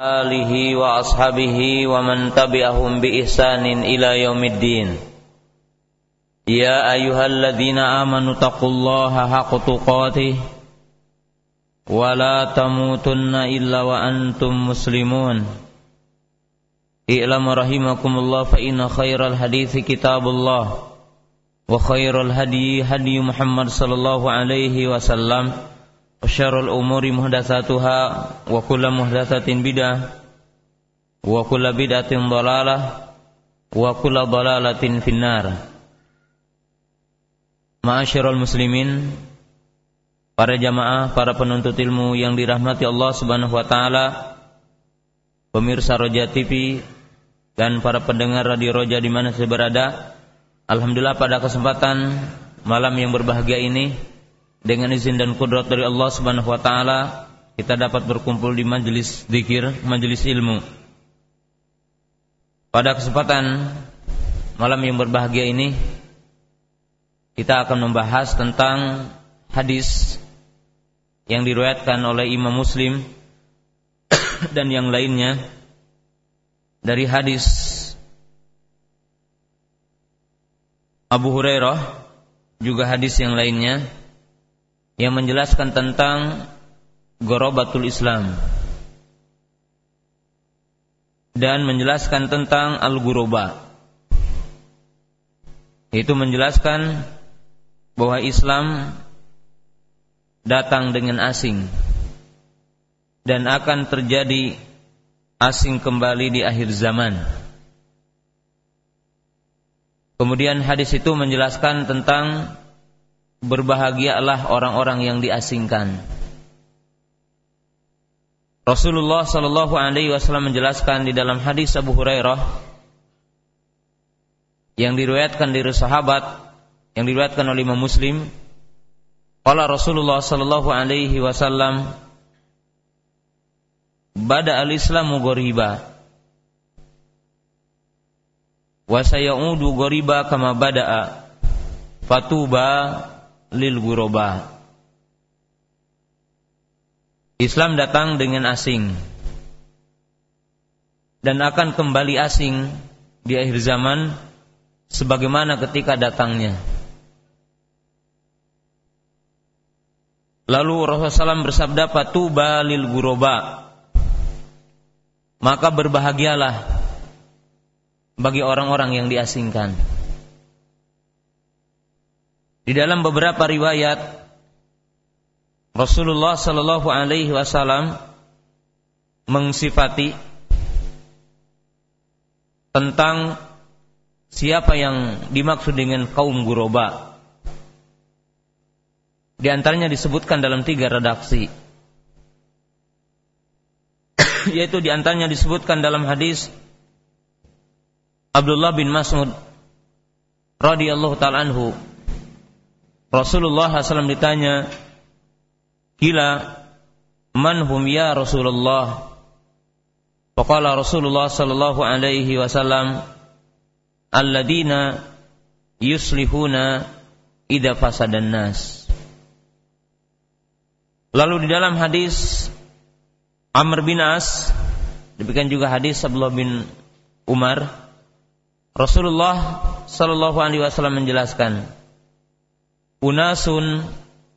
آله وأصحابه ومن تبعهم بإحسان إلى يوم الدين. يا أيها الذين آمنوا اتقوا الله حق تقاته ولا تموتن إلا وأنتم مسلمون. اعلم رحمكم الله فإن خير الحديث كتاب الله وخير الهدي هدي محمد صلى الله عليه وسلم. وشر الأمور محدثاتها وكل محدثة بدعة وكل بدعة ضلالة وكل ضلالة في النار Ma'asyiral muslimin Para jamaah, para penuntut ilmu yang dirahmati Allah subhanahu wa ta'ala Pemirsa Roja TV Dan para pendengar Radio Roja di mana saya berada Alhamdulillah pada kesempatan malam yang berbahagia ini dengan izin dan kudrat dari Allah Subhanahu wa taala kita dapat berkumpul di majelis zikir, majelis ilmu. Pada kesempatan malam yang berbahagia ini kita akan membahas tentang hadis yang diriwayatkan oleh Imam Muslim dan yang lainnya dari hadis Abu Hurairah juga hadis yang lainnya yang menjelaskan tentang gorobatul Islam. Dan menjelaskan tentang al-guroba itu menjelaskan bahwa Islam datang dengan asing. Dan akan terjadi asing kembali di akhir zaman. Kemudian hadis itu menjelaskan tentang berbahagialah orang-orang yang diasingkan. Rasulullah Shallallahu Alaihi Wasallam menjelaskan di dalam hadis Abu Hurairah yang diriwayatkan dari sahabat yang diriwayatkan oleh Imam Muslim. Qala Rasulullah Shallallahu Alaihi Wasallam Bada al-Islamu ghoriba wa sayaudu ghoriba kama bada'a fatuba lil guroba. Islam datang dengan asing dan akan kembali asing di akhir zaman sebagaimana ketika datangnya. Lalu Rasulullah SAW bersabda patuba lil guroba. Maka berbahagialah bagi orang-orang yang diasingkan. Di dalam beberapa riwayat Rasulullah Shallallahu Alaihi Wasallam mengsifati tentang siapa yang dimaksud dengan kaum guroba. Di antaranya disebutkan dalam tiga redaksi. Yaitu di antaranya disebutkan dalam hadis Abdullah bin Mas'ud radhiyallahu taala anhu Rasulullah SAW ditanya, Kila man hum ya Rasulullah? Faqala Rasulullah sallallahu alaihi wasallam, Alladina yuslihuna idza fasadan nas. Lalu di dalam hadis Amr bin As, demikian juga hadis Abdullah bin Umar, Rasulullah sallallahu alaihi wasallam menjelaskan, unasun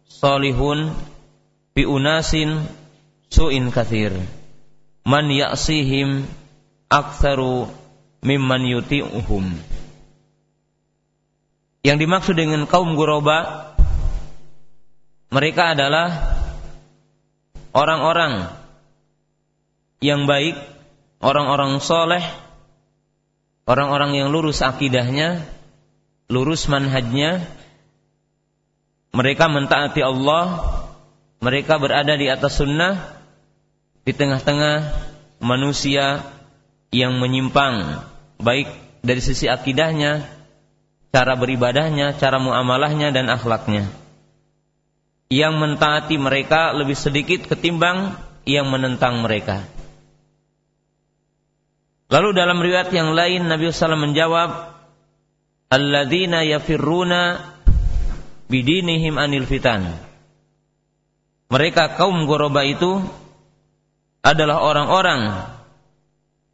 solihun bi unasin su'in kathir. Man ya'sihim aktsaru mimman yuti'uhum. Yang dimaksud dengan kaum guroba mereka adalah orang-orang yang baik, orang-orang soleh, orang-orang yang lurus akidahnya, lurus manhajnya, mereka mentaati Allah, mereka berada di atas sunnah, di tengah-tengah manusia yang menyimpang, baik dari sisi akidahnya, cara beribadahnya, cara muamalahnya dan akhlaknya. Yang mentaati mereka lebih sedikit ketimbang yang menentang mereka. Lalu dalam riwayat yang lain Nabi SAW menjawab, Alladzina yafirruna bidinihim anil fitan. Mereka kaum goroba itu adalah orang-orang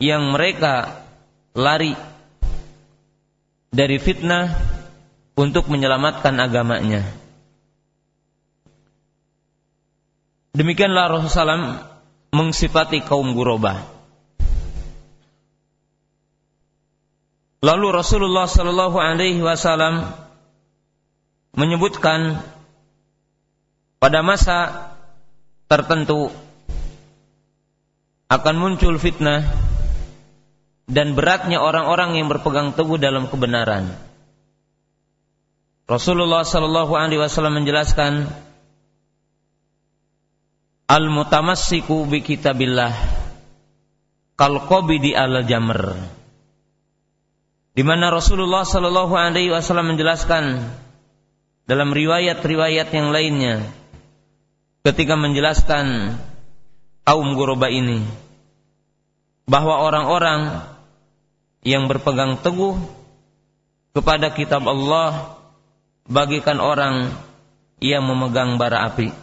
yang mereka lari dari fitnah untuk menyelamatkan agamanya. Demikianlah Rasulullah SAW mengsifati kaum Gurobah. Lalu Rasulullah Sallallahu Alaihi Wasallam menyebutkan pada masa tertentu akan muncul fitnah dan beratnya orang-orang yang berpegang teguh dalam kebenaran. Rasulullah sallallahu alaihi wasallam menjelaskan Al-mutamassiku bi kitabillah kal qabidi al jamr. Di mana Rasulullah sallallahu alaihi wasallam menjelaskan dalam riwayat-riwayat yang lainnya ketika menjelaskan kaum Guroba ini bahwa orang-orang yang berpegang teguh kepada kitab Allah bagikan orang yang memegang bara api.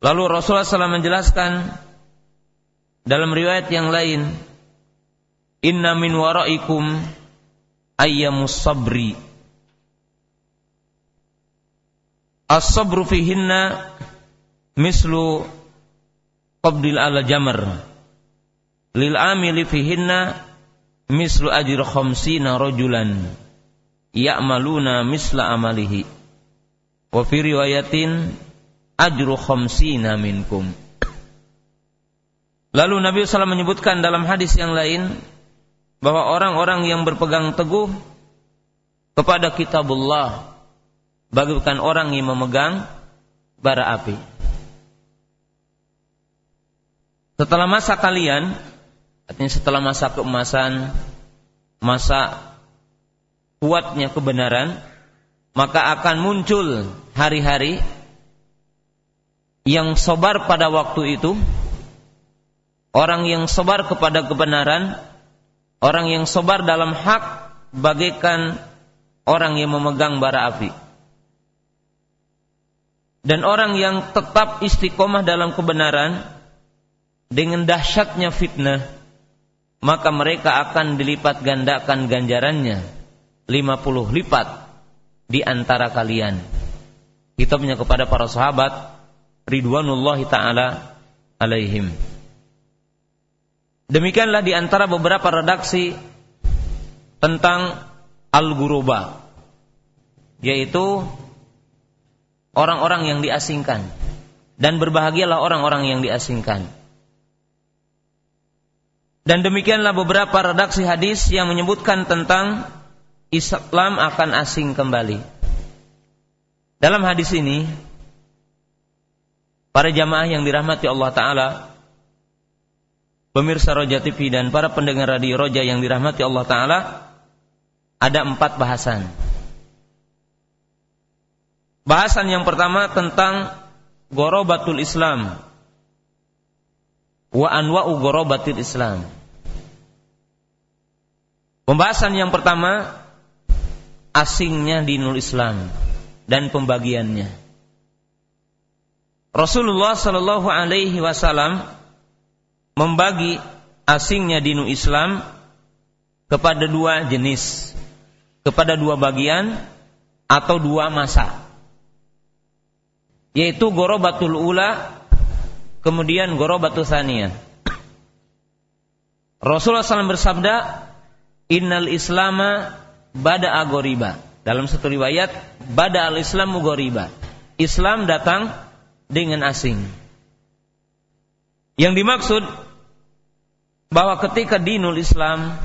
Lalu Rasulullah SAW menjelaskan dalam riwayat yang lain, Inna min waraikum ayyamus sabri. As-sabru fihinna mislu qabdil ala jamar. Lil amili fihinna mislu ajir khamsina rajulan ya'maluna misla amalihi. Wa fi riwayatin ajru khamsina minkum. Lalu Nabi SAW menyebutkan dalam hadis yang lain bahwa orang-orang yang berpegang teguh kepada kitabullah bagaikan orang yang memegang bara api. Setelah masa kalian, artinya setelah masa keemasan, masa kuatnya kebenaran, maka akan muncul hari-hari yang sobar pada waktu itu, orang yang sobar kepada kebenaran, orang yang sobar dalam hak bagaikan orang yang memegang bara api. Dan orang yang tetap istiqomah dalam kebenaran dengan dahsyatnya fitnah, maka mereka akan dilipat gandakan ganjarannya 50 lipat di antara kalian. Kitabnya kepada para sahabat ridwanullahi taala alaihim. Demikianlah di antara beberapa redaksi tentang al-guruba yaitu orang-orang yang diasingkan dan berbahagialah orang-orang yang diasingkan. Dan demikianlah beberapa redaksi hadis yang menyebutkan tentang Islam akan asing kembali. Dalam hadis ini, para jamaah yang dirahmati Allah Ta'ala, pemirsa Roja TV dan para pendengar radio Roja yang dirahmati Allah Ta'ala, ada empat bahasan. Bahasan yang pertama tentang gorobatul Islam. Wa anwa'u gorobatul Islam. Pembahasan yang pertama asingnya dinul Islam dan pembagiannya. Rasulullah Shallallahu Alaihi Wasallam membagi asingnya dinul Islam kepada dua jenis, kepada dua bagian atau dua masa, yaitu gorobatul ula, kemudian gorobatul saniyah. Rasulullah SAW bersabda, Innal Islama bada agoriba. Dalam satu riwayat, bada al Islam goriba. Islam datang dengan asing. Yang dimaksud bahwa ketika dinul Islam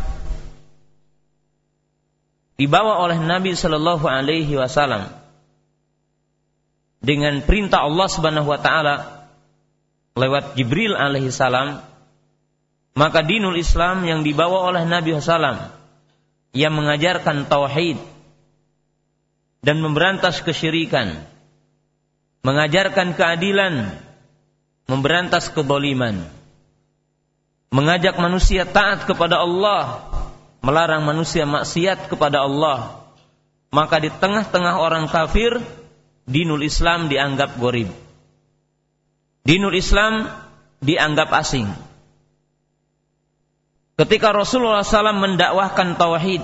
dibawa oleh Nabi Shallallahu Alaihi Wasallam dengan perintah Allah Subhanahu Wa Taala lewat Jibril alaihi salam maka dinul Islam yang dibawa oleh Nabi Sallam yang mengajarkan tauhid dan memberantas kesyirikan, mengajarkan keadilan, memberantas keboliman, mengajak manusia taat kepada Allah, melarang manusia maksiat kepada Allah, maka di tengah-tengah orang kafir, dinul Islam dianggap gorib. dinul Islam dianggap asing. Ketika Rasulullah SAW mendakwahkan tauhid,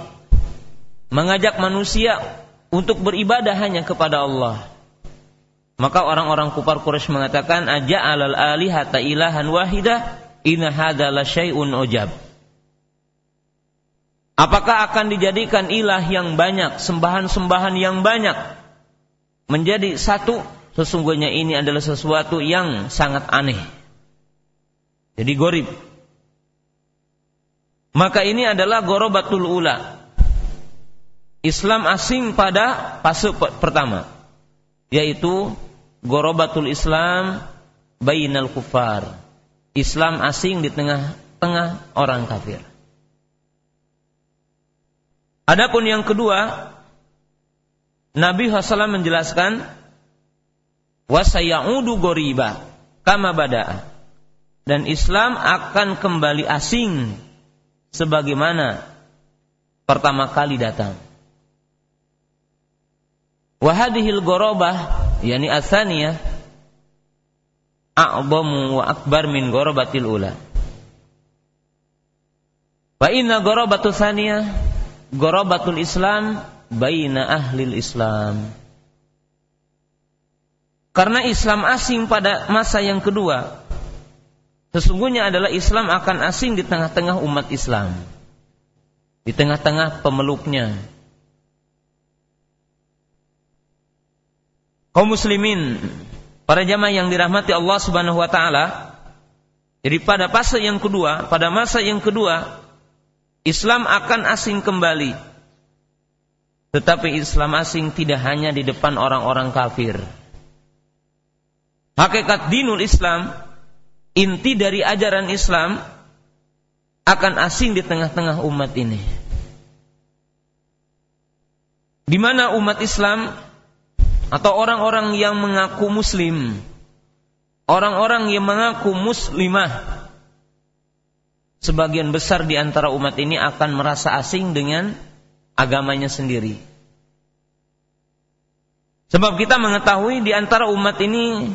mengajak manusia untuk beribadah hanya kepada Allah. Maka orang-orang kufar Quraisy mengatakan aja alal alihata ilahan wahidah inna hadza syai'un ujab. Apakah akan dijadikan ilah yang banyak, sembahan-sembahan yang banyak menjadi satu? Sesungguhnya ini adalah sesuatu yang sangat aneh. Jadi gorib. Maka ini adalah gorobatul ula. Islam asing pada fase pertama. Yaitu gorobatul Islam bainal kufar. Islam asing di tengah-tengah orang kafir. Adapun yang kedua, Nabi SAW menjelaskan wasayaudu goriba kama bada'a dan Islam akan kembali asing sebagaimana pertama kali datang. Wahadihil gorobah yani asaniyah a'zamu wa akbar min gorobatil ula. Wa inna gorobatu saniyah Gorobatul Islam baina ahli Islam. Karena Islam asing pada masa yang kedua, sesungguhnya adalah Islam akan asing di tengah-tengah umat Islam. Di tengah-tengah pemeluknya. Kaum muslimin, para jamaah yang dirahmati Allah Subhanahu wa taala, jadi pada fase yang kedua, pada masa yang kedua, Islam akan asing kembali. Tetapi Islam asing tidak hanya di depan orang-orang kafir. Hakikat dinul Islam, inti dari ajaran Islam akan asing di tengah-tengah umat ini. Di mana umat Islam atau orang-orang yang mengaku muslim, orang-orang yang mengaku muslimah sebagian besar di antara umat ini akan merasa asing dengan agamanya sendiri. Sebab kita mengetahui di antara umat ini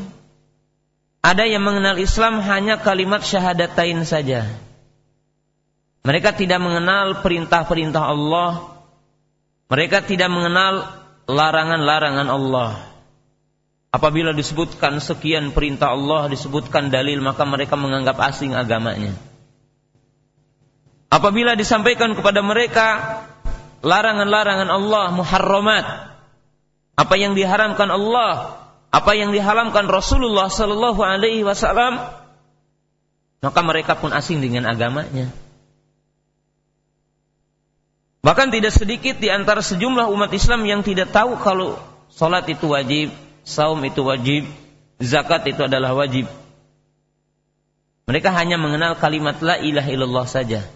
ada yang mengenal Islam hanya kalimat syahadatain saja. Mereka tidak mengenal perintah-perintah Allah. Mereka tidak mengenal larangan-larangan Allah. Apabila disebutkan sekian perintah Allah, disebutkan dalil, maka mereka menganggap asing agamanya. Apabila disampaikan kepada mereka larangan-larangan Allah, muharramat, apa yang diharamkan Allah, apa yang diharamkan Rasulullah sallallahu alaihi wasallam, maka mereka pun asing dengan agamanya. Bahkan tidak sedikit di antara sejumlah umat Islam yang tidak tahu kalau salat itu wajib, saum itu wajib, zakat itu adalah wajib. Mereka hanya mengenal kalimat la ilaha illallah saja.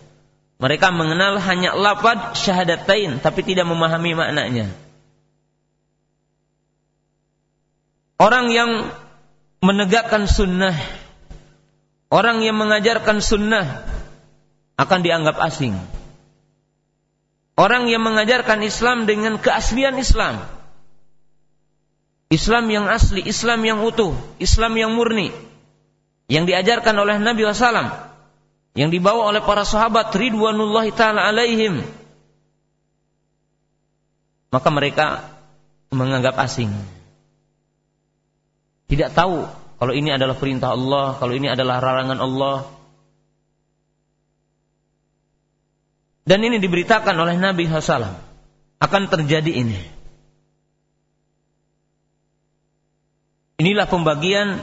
Mereka mengenal hanya lafad syahadatain tapi tidak memahami maknanya. Orang yang menegakkan sunnah, orang yang mengajarkan sunnah akan dianggap asing. Orang yang mengajarkan Islam dengan keaslian Islam. Islam yang asli, Islam yang utuh, Islam yang murni. Yang diajarkan oleh Nabi SAW yang dibawa oleh para sahabat ridwanullah taala alaihim. Maka mereka menganggap asing. Tidak tahu kalau ini adalah perintah Allah kalau ini adalah larangan Allah. Dan ini diberitakan oleh Nabi SAW akan terjadi ini. Inilah pembagian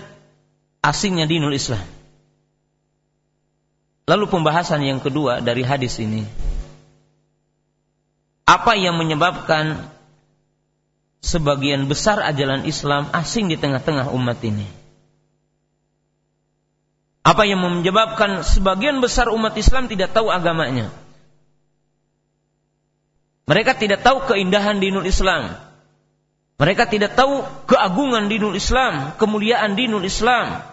asingnya dinul Islam Lalu pembahasan yang kedua dari hadis ini. Apa yang menyebabkan sebagian besar ajaran Islam asing di tengah-tengah umat ini? Apa yang menyebabkan sebagian besar umat Islam tidak tahu agamanya? Mereka tidak tahu keindahan dinul Islam. Mereka tidak tahu keagungan dinul Islam, kemuliaan dinul Islam.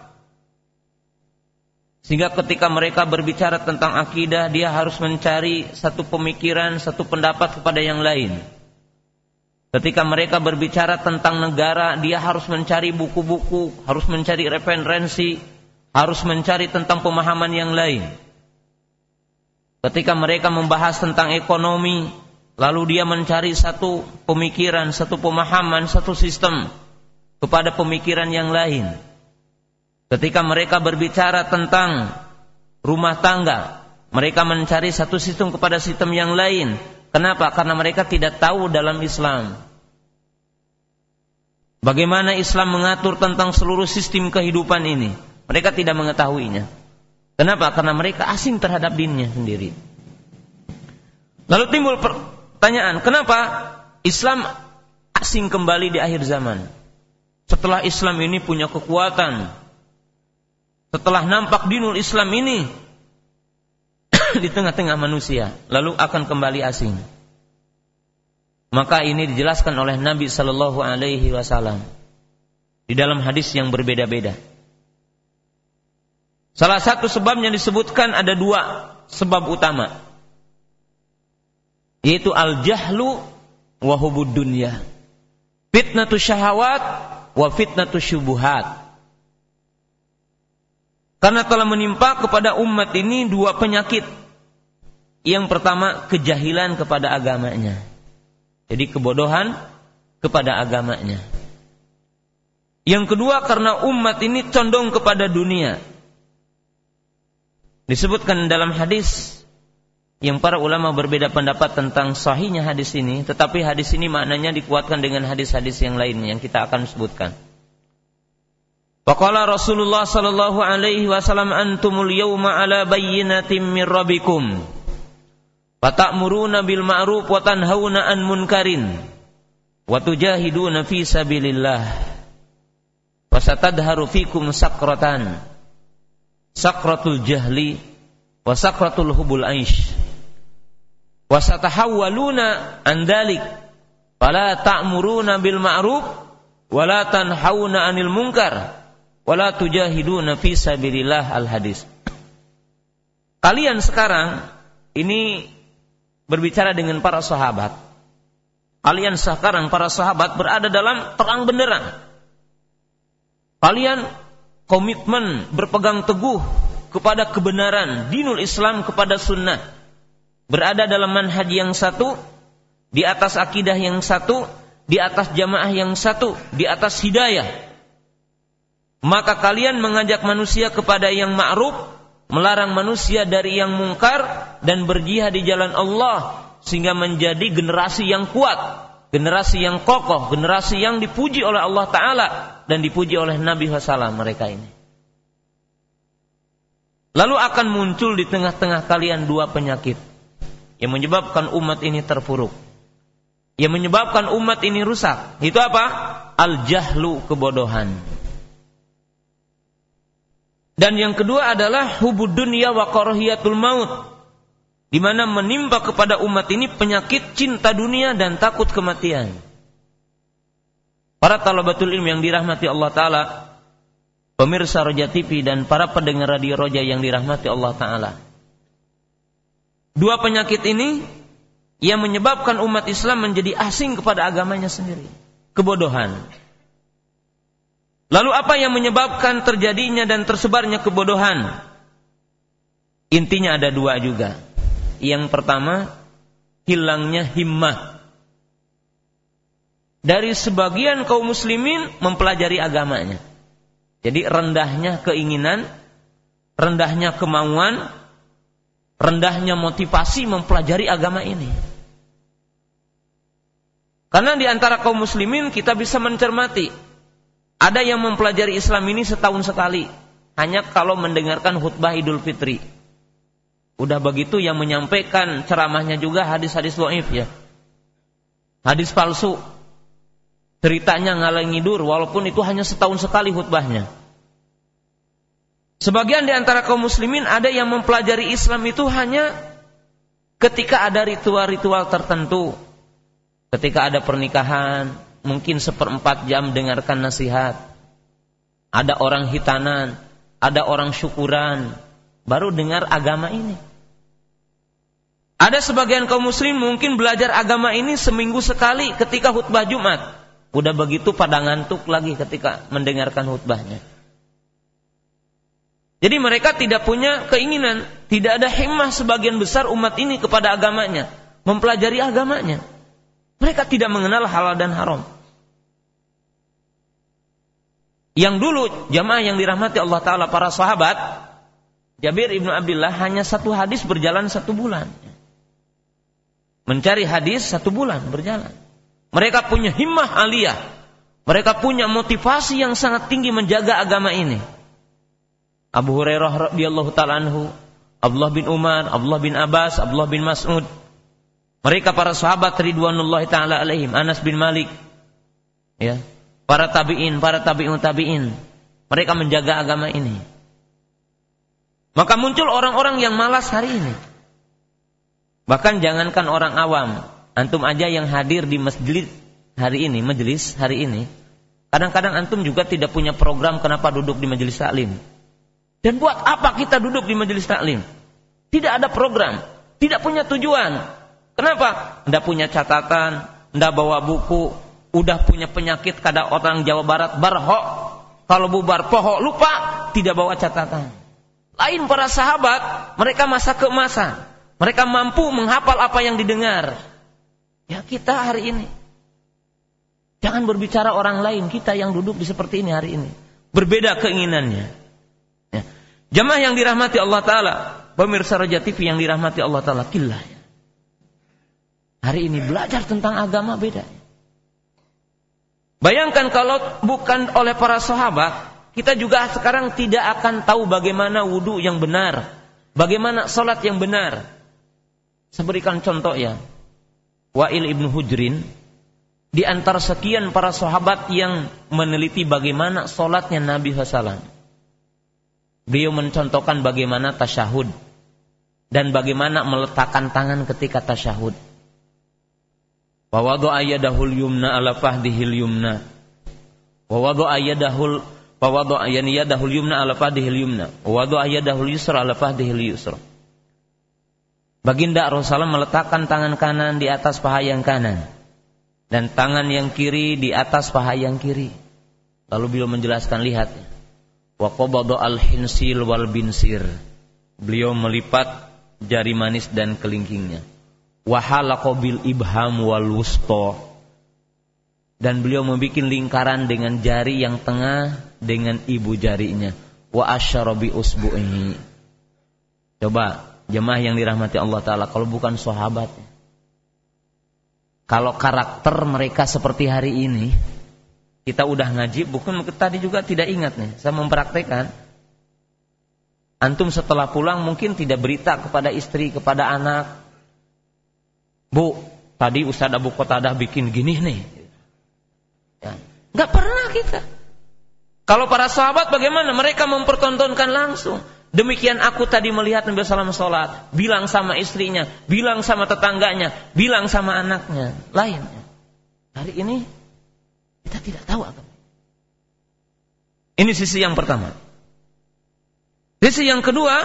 Sehingga ketika mereka berbicara tentang akidah, dia harus mencari satu pemikiran, satu pendapat kepada yang lain. Ketika mereka berbicara tentang negara, dia harus mencari buku-buku, harus mencari referensi, harus mencari tentang pemahaman yang lain. Ketika mereka membahas tentang ekonomi, lalu dia mencari satu pemikiran, satu pemahaman, satu sistem kepada pemikiran yang lain. Ketika mereka berbicara tentang rumah tangga, mereka mencari satu sistem kepada sistem yang lain. Kenapa? Karena mereka tidak tahu dalam Islam. Bagaimana Islam mengatur tentang seluruh sistem kehidupan ini? Mereka tidak mengetahuinya. Kenapa? Karena mereka asing terhadap dinnya sendiri. Lalu timbul pertanyaan, kenapa Islam asing kembali di akhir zaman? Setelah Islam ini punya kekuatan, setelah nampak dinul Islam ini di tengah-tengah manusia, lalu akan kembali asing. Maka ini dijelaskan oleh Nabi Shallallahu Alaihi Wasallam di dalam hadis yang berbeda-beda. Salah satu sebabnya disebutkan ada dua sebab utama, yaitu al jahlu wa hubud dunya, fitnatu syahawat wa fitnatu syubuhat. Karena telah menimpa kepada umat ini dua penyakit yang pertama kejahilan kepada agamanya. Jadi kebodohan kepada agamanya. Yang kedua karena umat ini condong kepada dunia. Disebutkan dalam hadis yang para ulama berbeda pendapat tentang sahihnya hadis ini, tetapi hadis ini maknanya dikuatkan dengan hadis-hadis yang lainnya yang kita akan sebutkan. Faqala Rasulullah sallallahu alaihi wasallam antumul yawma ala bayyinatin min rabbikum Fatamuruna bil ma'ruf wa tanhauna an munkarin wa tujahiduna fi sabilillah. Wasatadharu fikum sakratan. Sakratul jahli wa sakratul hubul aish. Wasatahawwaluna an dalik. Fala ta'muruna bil ma'ruf wa la tanhauna anil munkar wa la tujahiduna fi sabilillah al hadis. Kalian sekarang ini berbicara dengan para sahabat. Kalian sekarang para sahabat berada dalam terang benderang. Kalian komitmen berpegang teguh kepada kebenaran dinul Islam kepada sunnah. Berada dalam manhaj yang satu, di atas akidah yang satu, di atas jamaah yang satu, di atas hidayah. Maka kalian mengajak manusia kepada yang ma'ruf melarang manusia dari yang mungkar dan berjihad di jalan Allah sehingga menjadi generasi yang kuat, generasi yang kokoh, generasi yang dipuji oleh Allah Taala dan dipuji oleh Nabi Wasallam mereka ini. Lalu akan muncul di tengah-tengah kalian dua penyakit yang menyebabkan umat ini terpuruk. Yang menyebabkan umat ini rusak. Itu apa? Al-jahlu kebodohan. Dan yang kedua adalah hubud dunia wa karahiyatul maut. Di mana menimpa kepada umat ini penyakit cinta dunia dan takut kematian. Para talabatul ilmu yang dirahmati Allah Ta'ala, pemirsa Roja TV dan para pendengar radio Roja yang dirahmati Allah Ta'ala. Dua penyakit ini yang menyebabkan umat Islam menjadi asing kepada agamanya sendiri. Kebodohan Lalu apa yang menyebabkan terjadinya dan tersebarnya kebodohan? Intinya ada dua juga. Yang pertama, hilangnya himmah. Dari sebagian kaum muslimin mempelajari agamanya. Jadi rendahnya keinginan, rendahnya kemauan, rendahnya motivasi mempelajari agama ini. Karena di antara kaum muslimin kita bisa mencermati ada yang mempelajari Islam ini setahun sekali, hanya kalau mendengarkan khutbah Idul Fitri. Udah begitu yang menyampaikan ceramahnya juga hadis-hadis doif ya. Hadis palsu. Ceritanya ngaleng ngidur walaupun itu hanya setahun sekali khutbahnya. Sebagian di antara kaum muslimin ada yang mempelajari Islam itu hanya ketika ada ritual-ritual tertentu. Ketika ada pernikahan, mungkin seperempat jam dengarkan nasihat. Ada orang hitanan, ada orang syukuran, baru dengar agama ini. Ada sebagian kaum muslim mungkin belajar agama ini seminggu sekali ketika khutbah Jumat. Udah begitu pada ngantuk lagi ketika mendengarkan khutbahnya. Jadi mereka tidak punya keinginan, tidak ada himmah sebagian besar umat ini kepada agamanya, mempelajari agamanya. Mereka tidak mengenal halal dan haram. Yang dulu jamaah yang dirahmati Allah Ta'ala para sahabat, Jabir ibnu Abdullah hanya satu hadis berjalan satu bulan. Mencari hadis satu bulan berjalan. Mereka punya himmah aliyah. Mereka punya motivasi yang sangat tinggi menjaga agama ini. Abu Hurairah radhiyallahu taala anhu, Abdullah bin Umar, Abdullah bin Abbas, Abdullah bin Mas'ud. Mereka para sahabat ridwanullah taala alaihim, Anas bin Malik. Ya, para tabi'in, para tabi'un tabi'in. Mereka menjaga agama ini. Maka muncul orang-orang yang malas hari ini. Bahkan jangankan orang awam, antum aja yang hadir di masjid hari ini, majelis hari ini, kadang-kadang antum juga tidak punya program kenapa duduk di majelis taklim. Dan buat apa kita duduk di majelis taklim? Tidak ada program, tidak punya tujuan. Kenapa? Tidak punya catatan, tidak bawa buku, udah punya penyakit kada orang Jawa Barat barho kalau bubar poho lupa tidak bawa catatan. Lain para sahabat mereka masa ke masa. Mereka mampu menghafal apa yang didengar. Ya kita hari ini. Jangan berbicara orang lain kita yang duduk di seperti ini hari ini. Berbeda keinginannya. Ya. jamaah yang dirahmati Allah Taala pemirsa Raja TV yang dirahmati Allah Taala kilah hari ini belajar tentang agama beda Bayangkan kalau bukan oleh para sahabat, kita juga sekarang tidak akan tahu bagaimana wudhu yang benar, bagaimana sholat yang benar. Saya berikan contoh ya. Wa'il ibnu Hujrin, di antara sekian para sahabat yang meneliti bagaimana sholatnya Nabi SAW. Beliau mencontohkan bagaimana tasyahud dan bagaimana meletakkan tangan ketika tasyahud. Wa wada'a yadahul yumna ala fahdihil yumna. Wa wada'a yadahul wa wada'a yani yadahul yumna ala fahdihil yumna. Wa wada'a yadahul yusra ala fahdihil yusra. Baginda Rasulullah meletakkan tangan kanan di atas paha yang kanan dan tangan yang kiri di atas paha yang kiri. Lalu beliau menjelaskan lihat wa qabada al-hinsil wal binsir. Beliau melipat jari manis dan kelingkingnya wahalaqabil ibham wal wusto dan beliau membuat lingkaran dengan jari yang tengah dengan ibu jarinya. Wa asyarabi usbu'ihi. Coba jemaah yang dirahmati Allah taala kalau bukan sahabat kalau karakter mereka seperti hari ini kita udah ngaji bukan tadi juga tidak ingat nih saya mempraktekkan. Antum setelah pulang mungkin tidak berita kepada istri kepada anak Bu, tadi Ustaz Abu Qatadah bikin gini nih. Ya. Gak pernah kita. Kalau para sahabat bagaimana? Mereka mempertontonkan langsung. Demikian aku tadi melihat Nabi Sallam sholat. Bilang sama istrinya. Bilang sama tetangganya. Bilang sama anaknya. Lainnya. Hari ini kita tidak tahu agama. Ini sisi yang pertama. Sisi yang kedua.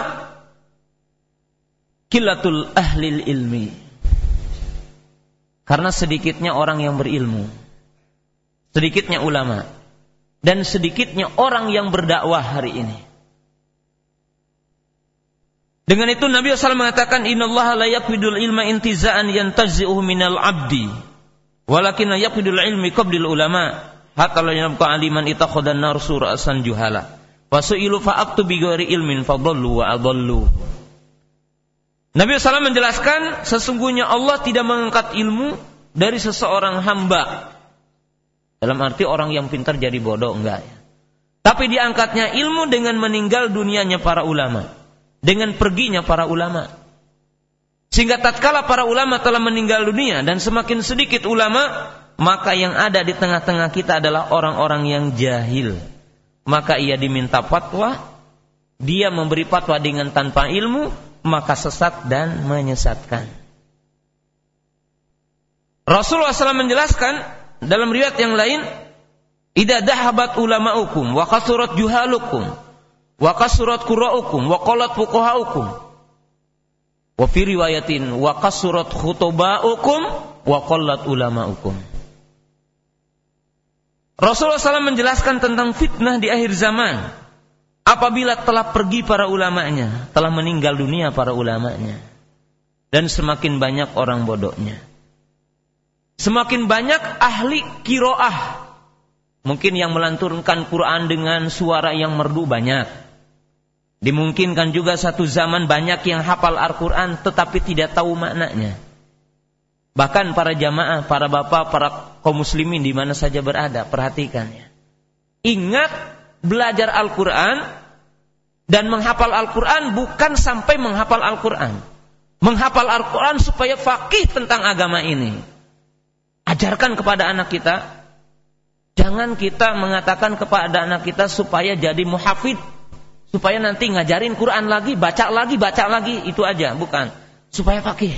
Kilatul ahlil ilmi karena sedikitnya orang yang berilmu. Sedikitnya ulama. Dan sedikitnya orang yang berdakwah hari ini. Dengan itu Nabi SAW mengatakan Inna Allah la yakvidul ilma intiza'an yantazi'uh minal abdi Walakin la yakvidul ilmi qablil ulama Hatta la yanabka aliman itakhodan narsu ra'asan juhala Wasu'ilu fa'aktu bigari ilmin fadallu wa adallu Nabi SAW menjelaskan sesungguhnya Allah tidak mengangkat ilmu dari seseorang hamba. Dalam arti orang yang pintar jadi bodoh enggak ya. Tapi diangkatnya ilmu dengan meninggal dunianya para ulama, dengan perginya para ulama. Sehingga tatkala para ulama telah meninggal dunia dan semakin sedikit ulama, maka yang ada di tengah-tengah kita adalah orang-orang yang jahil. Maka ia diminta fatwa, dia memberi fatwa dengan tanpa ilmu, maka sesat dan menyesatkan. Rasulullah SAW menjelaskan dalam riwayat yang lain, "Idza dahabat ulama'ukum wa kasurat juhalukum wa kasurat qura'ukum wa qalat fuqahaukum." Wa fi riwayatin wa kasurat khutubaukum wa qallat ulamaukum. Rasulullah SAW menjelaskan tentang fitnah di akhir zaman. Apabila telah pergi para ulamanya, telah meninggal dunia para ulamanya. Dan semakin banyak orang bodohnya. Semakin banyak ahli kiroah. Mungkin yang melanturkan Quran dengan suara yang merdu banyak. Dimungkinkan juga satu zaman banyak yang hafal Al-Quran tetapi tidak tahu maknanya. Bahkan para jamaah, para bapak, para kaum muslimin di mana saja berada, perhatikan ya. Ingat belajar Al-Quran dan menghafal Al-Quran bukan sampai menghafal Al-Quran. Menghafal Al-Quran supaya fakih tentang agama ini. Ajarkan kepada anak kita. Jangan kita mengatakan kepada anak kita supaya jadi muhafid. Supaya nanti ngajarin Quran lagi, baca lagi, baca lagi. Itu aja, bukan. Supaya fakih.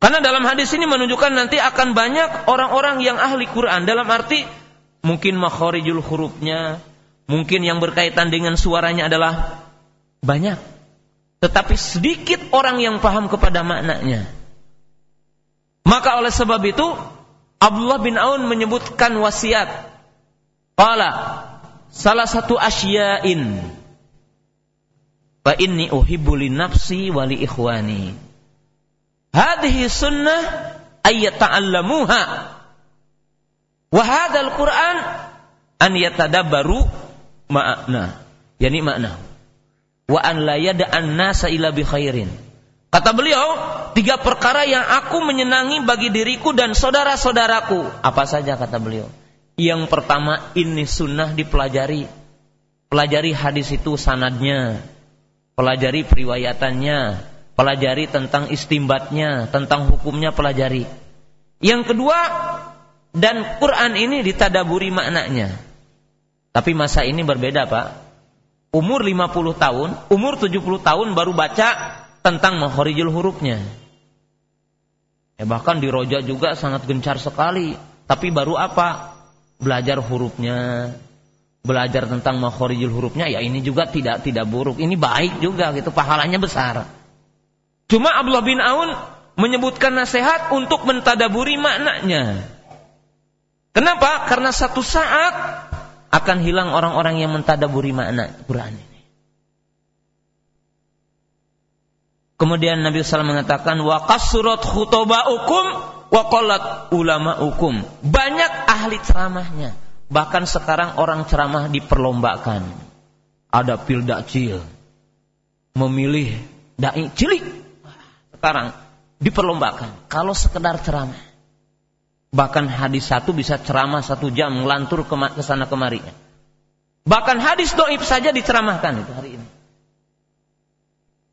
Karena dalam hadis ini menunjukkan nanti akan banyak orang-orang yang ahli Quran dalam arti mungkin makhorijul hurufnya, mungkin yang berkaitan dengan suaranya adalah banyak. Tetapi sedikit orang yang paham kepada maknanya. Maka oleh sebab itu Abdullah bin Aun menyebutkan wasiat. Qala salah satu asya'in fa inni uhibbu li nafsi wa li ikhwani hadhihi sunnah ayat ta'allamuha wa hadzal Qur'an an yatadabbaru ma'na yani makna wa an la yada'an nasa ila khairin kata beliau tiga perkara yang aku menyenangi bagi diriku dan saudara-saudaraku. Apa saja kata beliau. Yang pertama ini sunnah dipelajari. Pelajari hadis itu sanadnya. Pelajari periwayatannya. Pelajari tentang istimbatnya, tentang hukumnya pelajari. Yang kedua, dan Quran ini ditadaburi maknanya. Tapi masa ini berbeda, Pak. Umur 50 tahun, umur 70 tahun baru baca tentang makhorijul hurufnya. Ya bahkan di Roja juga sangat gencar sekali. Tapi baru apa? Belajar hurufnya, belajar tentang makhorijul hurufnya ya ini juga tidak tidak buruk. Ini baik juga gitu, pahalanya besar. Cuma Abdullah bin Aun menyebutkan nasihat untuk mentadaburi maknanya. Kenapa? Karena satu saat akan hilang orang-orang yang mentadaburi makna Quran ini. Kemudian Nabi SAW mengatakan wa kasurat khutobaukum wa qalat ulamaukum. Banyak ahli ceramahnya. Bahkan sekarang orang ceramah diperlombakan. Ada pildakcil. Memilih dai cilik sekarang diperlombakan. Kalau sekedar ceramah. Bahkan hadis satu bisa ceramah satu jam melantur ke, sana kemari. Bahkan hadis doib saja diceramahkan itu hari ini.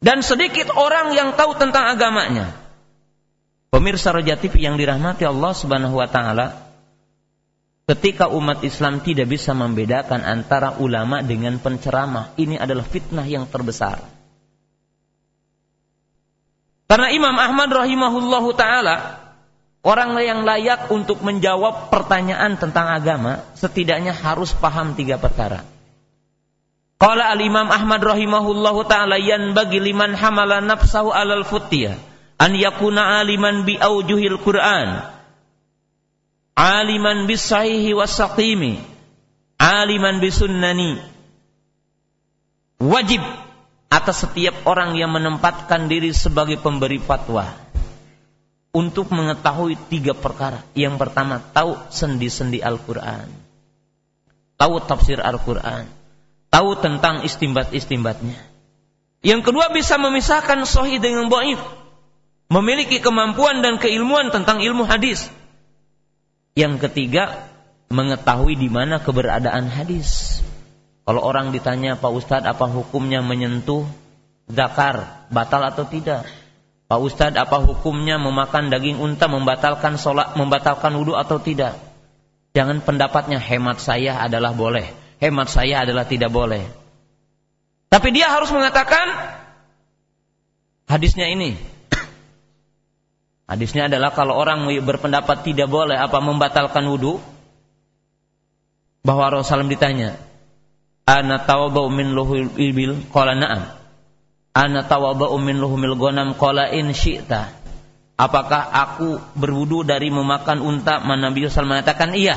Dan sedikit orang yang tahu tentang agamanya. Pemirsa Raja TV yang dirahmati Allah Subhanahu wa taala, ketika umat Islam tidak bisa membedakan antara ulama dengan penceramah, ini adalah fitnah yang terbesar. Karena Imam Ahmad rahimahullahu taala orang yang layak untuk menjawab pertanyaan tentang agama setidaknya harus paham tiga perkara. Qala al-Imam Ahmad rahimahullahu taala yan bagi liman hamala nafsahu alal futiyah an yakuna aliman bi aujuhil Qur'an aliman bis sahihi was saqimi aliman bis sunnani wajib atas setiap orang yang menempatkan diri sebagai pemberi fatwa untuk mengetahui tiga perkara. Yang pertama, tahu sendi-sendi Al-Quran. Tahu tafsir Al-Quran. Tahu tentang istimbat-istimbatnya. Yang kedua, bisa memisahkan sohi dengan boif. Memiliki kemampuan dan keilmuan tentang ilmu hadis. Yang ketiga, mengetahui di mana keberadaan hadis. Kalau orang ditanya Pak Ustadz apa hukumnya menyentuh zakar batal atau tidak? Pak Ustadz apa hukumnya memakan daging unta membatalkan sholat membatalkan wudhu atau tidak? Jangan pendapatnya hemat saya adalah boleh, hemat saya adalah tidak boleh. Tapi dia harus mengatakan hadisnya ini. Hadisnya adalah kalau orang berpendapat tidak boleh apa membatalkan wudhu, bahwa Rasulullah ditanya, ana tawadhu min luhul ibil? Qala na'am. Ana tawadhu min luhumil ghanam qala in syi'ta. Apakah aku berwudu dari memakan unta? Mana Nabi SAW mengatakan iya.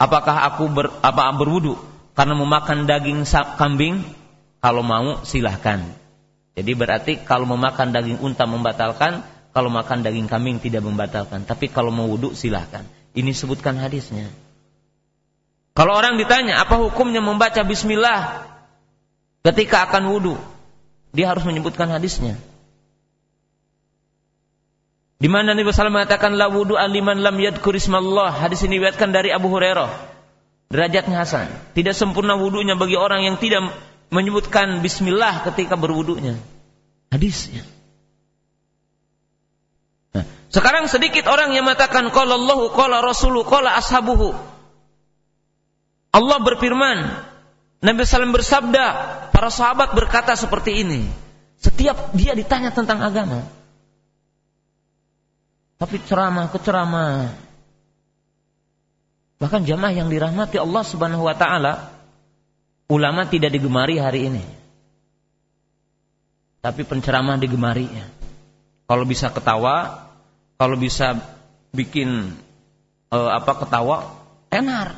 Apakah aku ber, apa berwudu? Karena memakan daging kambing? Kalau mau silahkan. Jadi berarti kalau memakan daging unta membatalkan kalau makan daging kambing tidak membatalkan. Tapi kalau mau wudu silahkan. Ini sebutkan hadisnya. Kalau orang ditanya apa hukumnya membaca bismillah ketika akan wudu dia harus menyebutkan hadisnya. Di mana Nabi SAW mengatakan la wudu aliman lam yadkur ismallah. Hadis ini diriwayatkan dari Abu Hurairah. Derajatnya Hasan. Tidak sempurna wudunya bagi orang yang tidak menyebutkan bismillah ketika berwudunya. Hadisnya. Nah, sekarang sedikit orang yang mengatakan qala Allahu qala Rasulu qala ashabuhu. Allah berfirman, Nabi SAW bersabda, para sahabat berkata seperti ini. Setiap dia ditanya tentang agama. Tapi ceramah ke ceramah. Bahkan jamaah yang dirahmati Allah Subhanahu wa taala, ulama tidak digemari hari ini. Tapi penceramah digemari. Kalau bisa ketawa, kalau bisa bikin uh, apa ketawa, enar.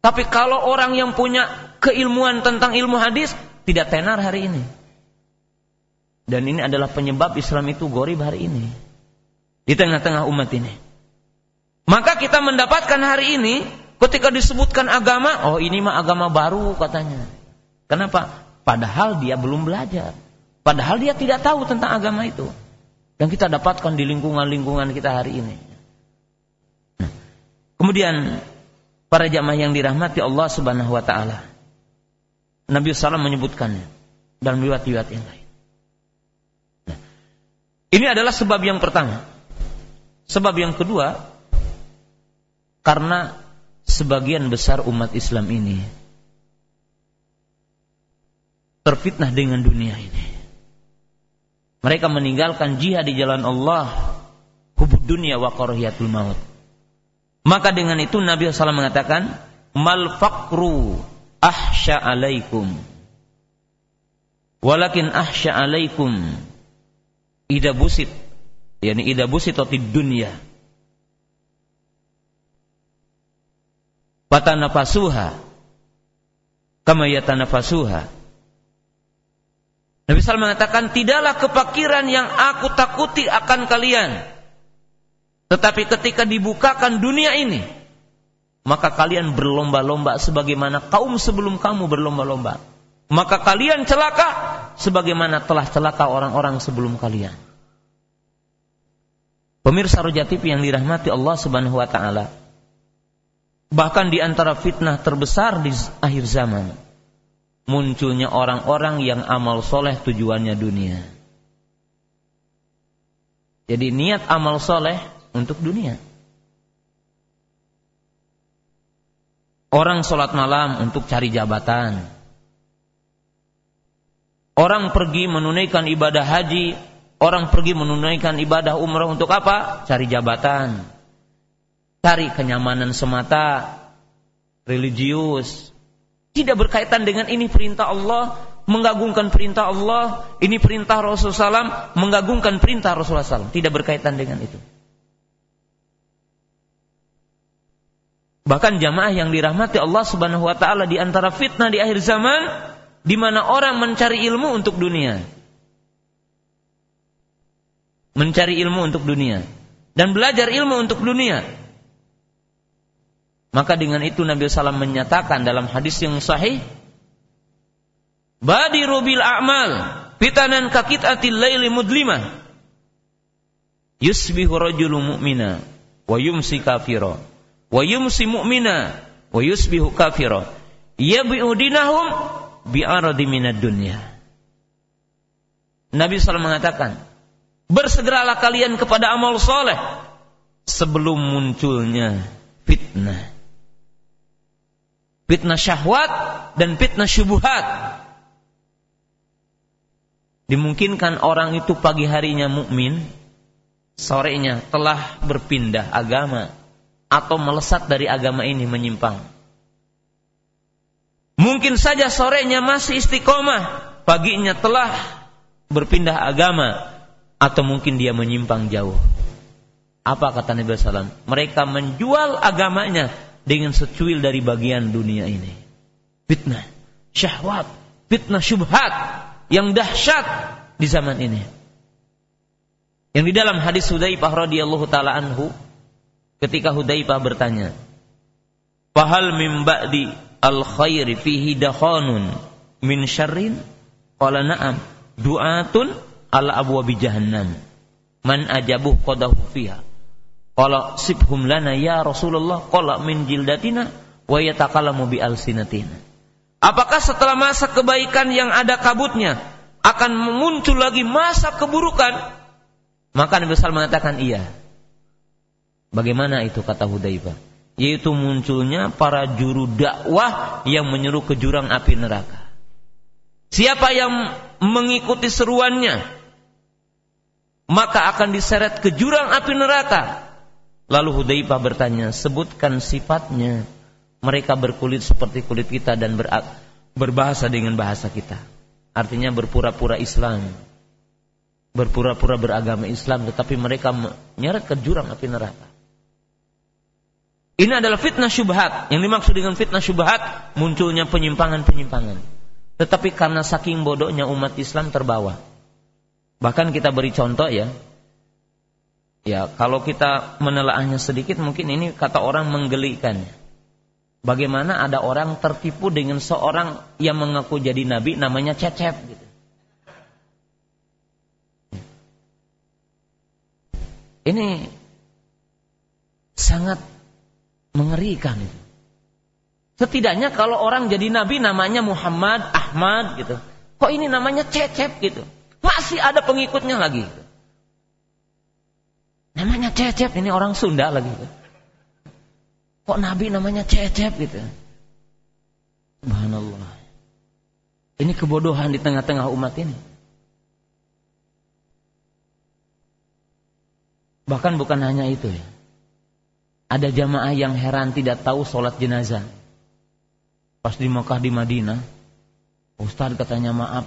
Tapi kalau orang yang punya keilmuan tentang ilmu hadis tidak tenar hari ini. Dan ini adalah penyebab Islam itu gorib hari ini. Di tengah-tengah umat ini. Maka kita mendapatkan hari ini ketika disebutkan agama, oh ini mah agama baru katanya. Kenapa? Padahal dia belum belajar. Padahal dia tidak tahu tentang agama itu. Yang kita dapatkan di lingkungan-lingkungan kita hari ini. Nah, kemudian para jamaah yang dirahmati Allah Subhanahu wa taala. Nabi SAW menyebutkannya dalam riwayat-riwayat yang lain. Nah, ini adalah sebab yang pertama. Sebab yang kedua, karena sebagian besar umat Islam ini terfitnah dengan dunia ini. Mereka meninggalkan jihad di jalan Allah, hubud dunia wa maut. Maka dengan itu Nabi SAW mengatakan, Mal faqru ahsya alaikum. Walakin ahsya alaikum ida busit. Yani ida busit di dunia. Patanafasuha. Kama yatanafasuha. Nabi SAW mengatakan, tidaklah kepakiran yang aku takuti akan kalian tetapi ketika dibukakan dunia ini, maka kalian berlomba-lomba sebagaimana kaum sebelum kamu berlomba-lomba. Maka kalian celaka sebagaimana telah celaka orang-orang sebelum kalian. Pemirsa Rojatip yang dirahmati Allah Subhanahu wa taala. Bahkan di antara fitnah terbesar di akhir zaman munculnya orang-orang yang amal soleh tujuannya dunia. Jadi niat amal soleh untuk dunia. Orang sholat malam untuk cari jabatan. Orang pergi menunaikan ibadah haji, orang pergi menunaikan ibadah umrah untuk apa? Cari jabatan. Cari kenyamanan semata, religius. Tidak berkaitan dengan ini perintah Allah, mengagungkan perintah Allah, ini perintah Rasulullah SAW, mengagungkan perintah Rasulullah SAW. Tidak berkaitan dengan itu. Bahkan jamaah yang dirahmati Allah Subhanahu wa taala di antara fitnah di akhir zaman di mana orang mencari ilmu untuk dunia. Mencari ilmu untuk dunia dan belajar ilmu untuk dunia. Maka dengan itu Nabi SAW menyatakan dalam hadis yang sahih, Badiru bil a'mal fitanan kakitatil laili mudlimah. Yusbihu rajulu mu'mina wa yumsi kafira wa yumsi mu'mina wa yusbihu kafira. Yabi'u dinahum bi'aradi minad dunya. Nabi SAW mengatakan bersegeralah kalian kepada amal soleh sebelum munculnya fitnah. Fitnah syahwat dan fitnah syubuhat dimungkinkan orang itu pagi harinya mukmin sorenya telah berpindah agama atau melesat dari agama ini menyimpang. Mungkin saja sorenya masih istiqomah, paginya telah berpindah agama atau mungkin dia menyimpang jauh. Apa kata Nabi SAW? Mereka menjual agamanya dengan secuil dari bagian dunia ini. Fitnah, syahwat, fitnah syubhat yang dahsyat di zaman ini. Yang di dalam hadis Hudzaifah radhiyallahu taala anhu ketika Hudzaifah bertanya, "Fahal min ba'di al khair fihi dakhanun min syarrin?" Qala na'am, du'atun ala abwabi jahannam. Man ajabuh qadahu fiha. Qala sibhum lana ya Rasulullah qala min jildatina wa yatakallamu bi alsinatina. Apakah setelah masa kebaikan yang ada kabutnya akan muncul lagi masa keburukan? Maka Nabi SAW mengatakan iya. Bagaimana itu kata Hudzaifah? Yaitu munculnya para juru dakwah yang menyeru ke jurang api neraka. Siapa yang mengikuti seruannya maka akan diseret ke jurang api neraka Lalu Hudzaifah bertanya, sebutkan sifatnya. Mereka berkulit seperti kulit kita dan ber berbahasa dengan bahasa kita. Artinya berpura-pura Islam. Berpura-pura beragama Islam tetapi mereka menyeret ke jurang api neraka. Ini adalah fitnah syubhat. Yang dimaksud dengan fitnah syubhat munculnya penyimpangan-penyimpangan. Tetapi karena saking bodohnya umat Islam terbawa. Bahkan kita beri contoh ya, Ya, kalau kita menelaahnya sedikit mungkin ini kata orang menggelikan. Bagaimana ada orang tertipu dengan seorang yang mengaku jadi nabi namanya Cecep gitu. Ini sangat mengerikan itu. Setidaknya kalau orang jadi nabi namanya Muhammad, Ahmad gitu. Kok ini namanya Cecep gitu. Masih ada pengikutnya lagi. Gitu. Namanya Cecep, ini orang Sunda lagi. Kok Nabi namanya Cecep gitu? Subhanallah. Ini kebodohan di tengah-tengah umat ini. Bahkan bukan hanya itu ya. Ada jamaah yang heran tidak tahu sholat jenazah. Pas di Mekah di Madinah, Ustaz katanya maaf.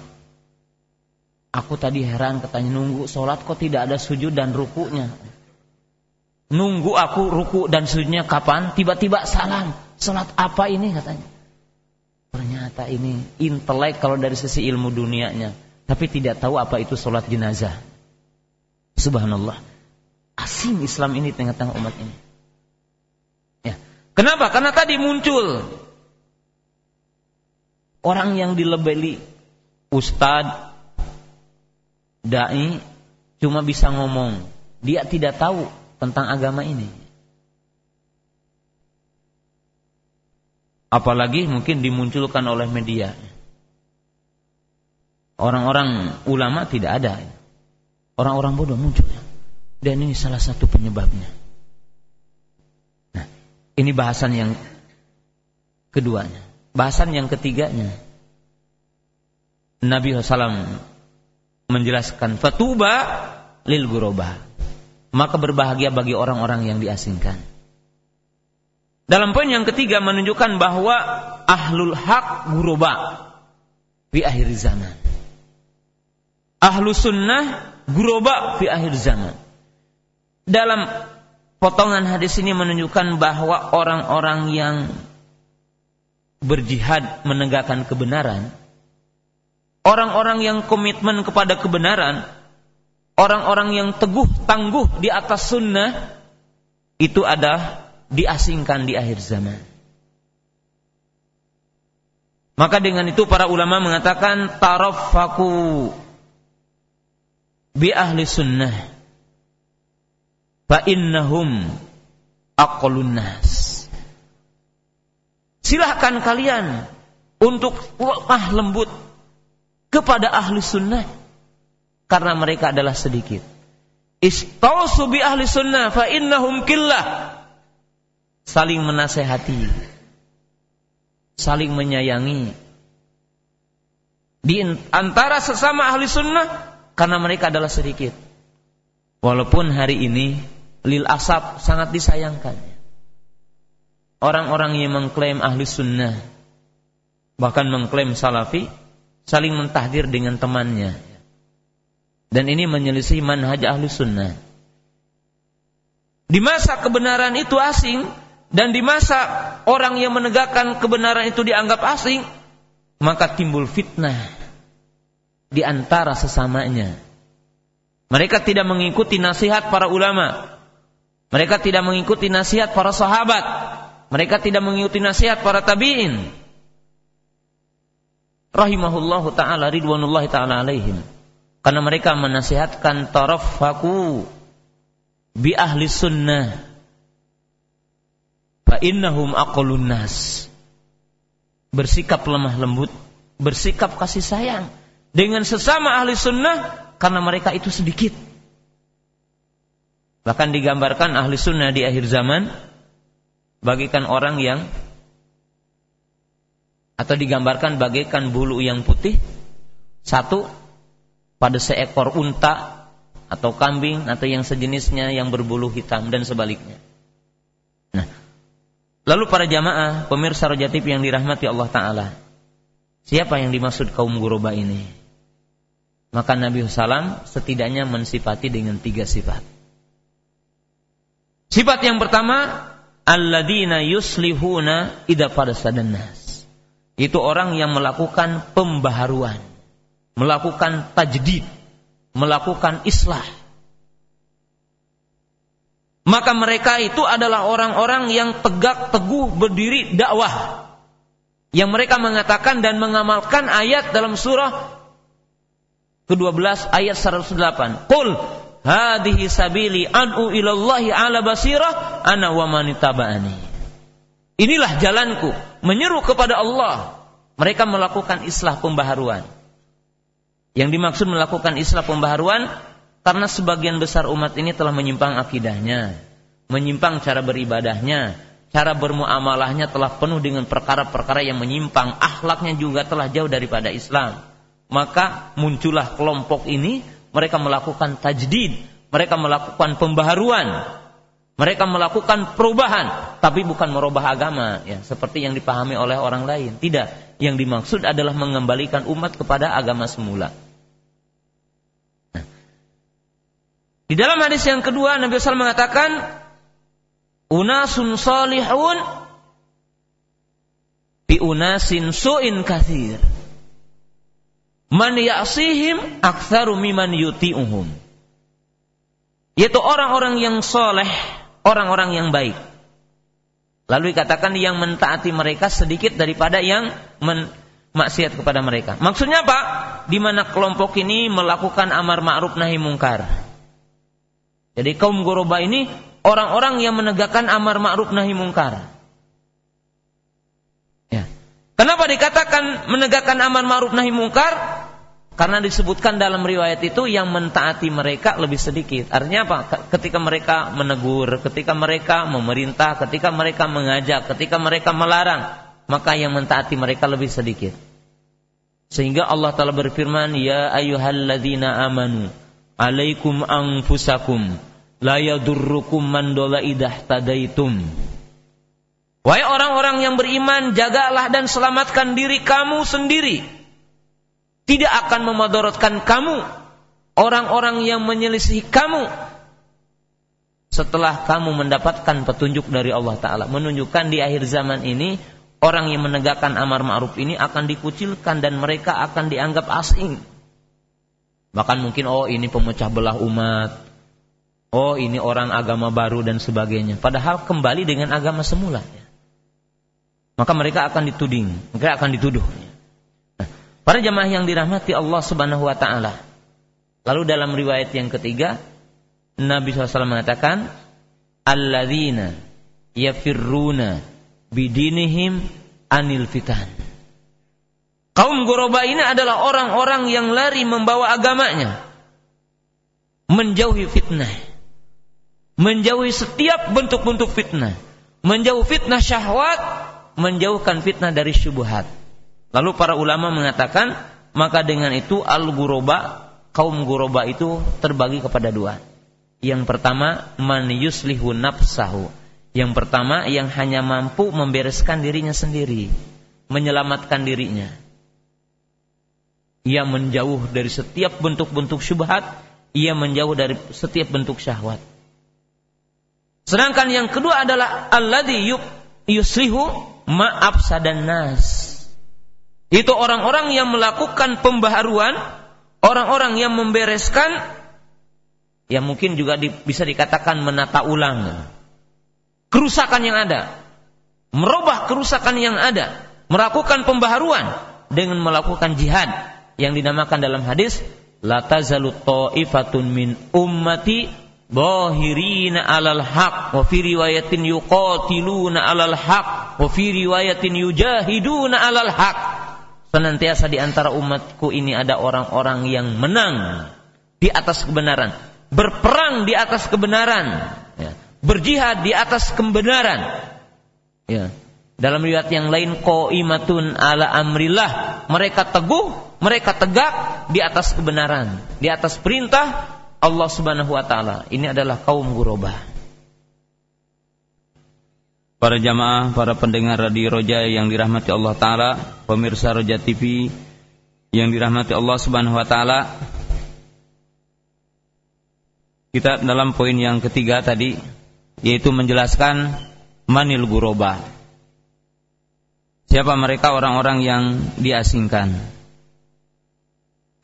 Aku tadi heran katanya nunggu sholat kok tidak ada sujud dan rukunya nunggu aku ruku dan sujudnya kapan? Tiba-tiba salam. Salat apa ini katanya? Ternyata ini intelek kalau dari sisi ilmu dunianya, tapi tidak tahu apa itu salat jenazah. Subhanallah. Asing Islam ini tengah-tengah umat ini. Kenapa? Karena tadi muncul orang yang dilebeli ustad, dai cuma bisa ngomong. Dia tidak tahu tentang agama ini. Apalagi mungkin dimunculkan oleh media. Orang-orang ulama tidak ada. Orang-orang bodoh muncul. Dan ini salah satu penyebabnya. Ini bahasan yang keduanya. Bahasan yang ketiganya. Nabi SAW menjelaskan fatuba lil gurobah maka berbahagia bagi orang-orang yang diasingkan. Dalam poin yang ketiga menunjukkan bahwa ahlul hak guroba di akhir zaman. Ahlu sunnah guroba di akhir zaman. Dalam potongan hadis ini menunjukkan bahwa orang-orang yang berjihad menegakkan kebenaran, orang-orang yang komitmen kepada kebenaran, orang-orang yang teguh tangguh di atas sunnah itu ada diasingkan di akhir zaman. Maka dengan itu para ulama mengatakan tarafaku bi ahli sunnah fa innahum aqlun nas. Silahkan kalian untuk lemah lembut kepada ahli sunnah karena mereka adalah sedikit. Istausu bi ahli sunnah fa innahum killah. Saling menasehati. Saling menyayangi. Di antara sesama ahli sunnah karena mereka adalah sedikit. Walaupun hari ini lil asap sangat disayangkan. Orang-orang yang mengklaim ahli sunnah bahkan mengklaim salafi saling mentahdir dengan temannya Dan ini menyelisih manhaj ahli sunnah. Di masa kebenaran itu asing, dan di masa orang yang menegakkan kebenaran itu dianggap asing, maka timbul fitnah di antara sesamanya. Mereka tidak mengikuti nasihat para ulama. Mereka tidak mengikuti nasihat para sahabat. Mereka tidak mengikuti nasihat para tabi'in. Rahimahullahu ta'ala ridwanullahi ta'ala alaihim. Karena mereka menasihatkan tarafaku bi ahli sunnah. Fa innahum aqlun nas. Bersikap lemah lembut, bersikap kasih sayang dengan sesama ahli sunnah karena mereka itu sedikit. Bahkan digambarkan ahli sunnah di akhir zaman bagikan orang yang atau digambarkan bagaikan bulu yang putih satu pada seekor unta atau kambing atau yang sejenisnya yang berbulu hitam dan sebaliknya. Nah, lalu para jamaah pemirsa Rojatip yang dirahmati Allah Taala, siapa yang dimaksud kaum guroba ini? Maka Nabi Sallam setidaknya mensifati dengan tiga sifat. Sifat yang pertama, alladzina yuslihuna ida pada nas. Itu orang yang melakukan pembaharuan melakukan tajdid, melakukan islah. Maka mereka itu adalah orang-orang yang tegak teguh berdiri dakwah. Yang mereka mengatakan dan mengamalkan ayat dalam surah ke-12 ayat 108. Qul hadhihi sabili an'u ilallahi ala basirah ana wa manitaba'ani. Inilah jalanku menyeru kepada Allah. Mereka melakukan islah pembaharuan. Yang dimaksud melakukan islah pembaharuan karena sebagian besar umat ini telah menyimpang akidahnya, menyimpang cara beribadahnya, cara bermuamalahnya telah penuh dengan perkara-perkara yang menyimpang, akhlaknya juga telah jauh daripada Islam. Maka muncullah kelompok ini, mereka melakukan tajdid, mereka melakukan pembaharuan, mereka melakukan perubahan, tapi bukan merubah agama, ya, seperti yang dipahami oleh orang lain. Tidak, yang dimaksud adalah mengembalikan umat kepada agama semula. Di dalam hadis yang kedua Nabi SAW mengatakan unasun salihun bi unasin su'in kathir. Man ya'sihim aktsaru miman yuti'uhum. Yaitu orang-orang yang soleh, orang-orang yang baik. Lalu dikatakan yang mentaati mereka sedikit daripada yang maksiat kepada mereka. Maksudnya apa? Di mana kelompok ini melakukan amar ma'ruf nahi mungkar. Jadi kaum Goroba ini orang-orang yang menegakkan amar ma'ruf nahi mungkar. Ya. Kenapa dikatakan menegakkan amar ma'ruf nahi mungkar? Karena disebutkan dalam riwayat itu yang mentaati mereka lebih sedikit. Artinya apa? Ketika mereka menegur, ketika mereka memerintah, ketika mereka mengajak, ketika mereka melarang, maka yang mentaati mereka lebih sedikit. Sehingga Allah Ta'ala berfirman, Ya ayuhalladzina amanu, alaikum anfusakum la yadurrukum man idah tadaitum. Wahai orang-orang yang beriman, jagalah dan selamatkan diri kamu sendiri. Tidak akan memadorotkan kamu orang-orang yang menyelisih kamu setelah kamu mendapatkan petunjuk dari Allah Ta'ala. Menunjukkan di akhir zaman ini, orang yang menegakkan amar ma'ruf ini akan dikucilkan dan mereka akan dianggap asing. Bahkan mungkin, oh ini pemecah belah umat, Oh ini orang agama baru dan sebagainya. Padahal kembali dengan agama semula. Maka mereka akan dituding, mereka akan dituduh. Para jamaah yang dirahmati Allah Subhanahu Wa Taala. Lalu dalam riwayat yang ketiga, Nabi SAW mengatakan, Alladzina yafirruna bidinihim anil fitan. Kaum Goroba ini adalah orang-orang yang lari membawa agamanya. Menjauhi fitnah menjauhi setiap bentuk-bentuk fitnah, menjauh fitnah syahwat, menjauhkan fitnah dari syubhat. Lalu para ulama mengatakan, maka dengan itu al-guroba, kaum guroba itu terbagi kepada dua. Yang pertama, man yuslihu nafsahu. Yang pertama, yang hanya mampu membereskan dirinya sendiri, menyelamatkan dirinya. Ia menjauh dari setiap bentuk-bentuk syubhat, ia menjauh dari setiap bentuk syahwat. Sedangkan yang kedua adalah alladzi yuslihu ma'afsadan nas. Itu orang-orang yang melakukan pembaharuan, orang-orang yang membereskan yang mungkin juga di, bisa dikatakan menata ulang. Kerusakan yang ada, merubah kerusakan yang ada, melakukan pembaharuan dengan melakukan jihad yang dinamakan dalam hadis la tazalu ta'ifatun min ummati Bahirina alal haq wa fi riwayatin yuqatiluna alal haq wa fi riwayatin yujahiduna alal haq senantiasa di antara umatku ini ada orang-orang yang menang di atas kebenaran berperang di atas kebenaran ya. berjihad di atas kebenaran ya dalam riwayat yang lain qaimatun ala amrillah mereka teguh mereka tegak di atas kebenaran di atas perintah Allah Subhanahu wa taala. Ini adalah kaum gurobah. Para jamaah, para pendengar radio Roja yang dirahmati Allah taala, pemirsa Roja TV yang dirahmati Allah Subhanahu wa taala. Kita dalam poin yang ketiga tadi yaitu menjelaskan manil gurobah. Siapa mereka orang-orang yang diasingkan?